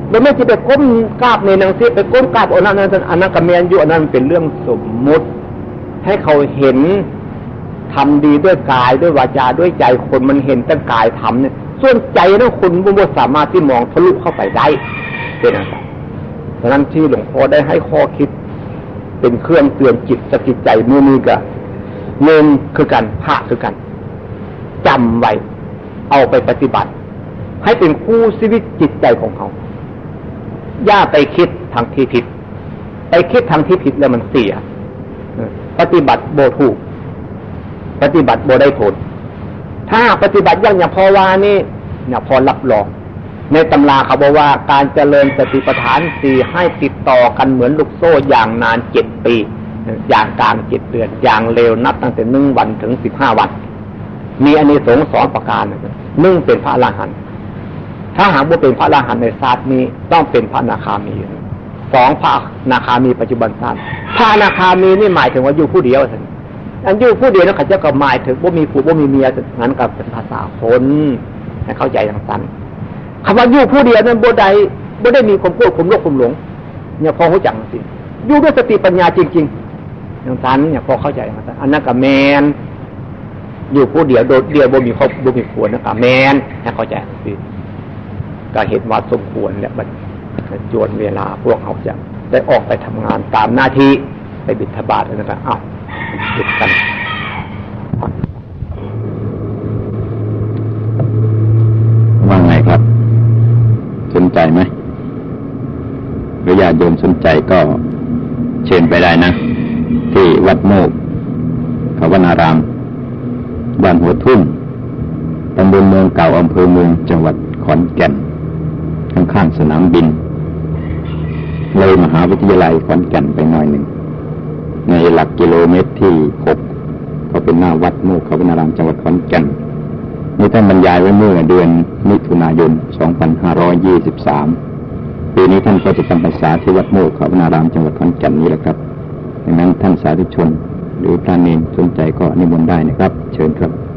แล้วไม่จะไปก้มกราบในนางเสียไปก้มกราบอันนั้นอันนั้นกับแมนอยู่อันนั้นเป็นเรื่องสมมุติ ให้เขาเห็นทำดีด้วยกายด้วยวาจาด้วยใจคนมันเห็นแต่กายทำเนี่ย ส่วนใจนั้นคนบุญสามารถที่มองทะลุเข้าไปได้เป็นอะไรฉะนั้นที่หลวงพ่อได้ให้ข้อคิด เป็นเครื่องเตือนจิตสกิจใจมือมือกับเงินคือกันพระคือกันจำไว้เอาไปปฏิบัติ ให้เป็นคู่ชีวิตจิตใจของเขาอย่าไปคิดทางที่ผิด ไปคิดทางที่ผิดแล้วมันเสีย ปฏิบัติโบถูก ปฏิบัติโบได้ผล ถ้าปฏิบัติอยังอย่างพอวานี่เนี่ยพอรับรองในตำราเขาบอกว่าการเจริญสติปัฏฐานสี่ให้ติดต่อกันเหมือนลูกโซ่อย่างนานเจ็ดปี อย่างกลางเจ็ดเดือน อย่างเร็วนับตั้งแต่หนึ่งวันถึงสิบห้าวัน มีอันนี้สงสอนประการหนึ่งเป็นพระอรหันต์ถ้าหากว่าเป็นพระอรหันต์ในศาสตร์นี้ต้องเป็นพระนาคามีสองพระนาคามีปัจจุบันศาสตร์พระนาคามีนี่หมายถึงว่าอยู่ผู้เดียวสิ อันยู่ผู้เดียวแล้วเขาจะก็หมายถึงว่ามีผู้ว่ามีเมียงั้นกับเป็นภาษาคนให้เข้าใจอย่างสั้นคำว่ายู่ผู้เดียวนั้นบ่ได้บ่ได้มีความโกรธความโลภความหลงเนี่ยพอเขาจังสิอยู่ด้วยสติปัญญาจริงๆอย่างสั้นเนี่ยพอเข้าใจอย่างสั้นอันนั้นกับแมนอยู่ผู้เดียวโดดเดียวบ่มีครอบบ่มีควรนะกับแมนให้เข้าใจสิก็เห็นว่าสมควรแล้วมันจวนเวลาพวกเขาจะได้ออกไปทำงานตามหน้าที่ไปบิณฑบาตแล้วนะครับอ้าว หยุดกันว่าไงครับ สนใจไหมหรือญาติโยมสนใจก็เชิญไปได้นะ ที่วัดโมกขวนาราม บ้านหัวทุ่งตำบลเมืองเก่าอำเภอเมืองจังหวัดขอนแก่น ข้างๆสนามบิน เลยมหาวิทยาลัยขอนแก่นไปหน่อยหนึ่ง ในหลักกิโลเมตรที่หกก็เป็นหน้าวัดโมกขวนารามจังหวัดขอนแก่นนี่ท่านบรรยายไว้เมื่อเดือนมิถุนายน 2523 ปีนี้ท่านก็จะจำพรรษาที่วัดโมกขวนารามจังหวัดขอนแก่นนี้แหละครับดังนั้นท่านสาธุชน หรือพระเนนสนใจก็นิมนต์ได้นะครับ เชิญครับ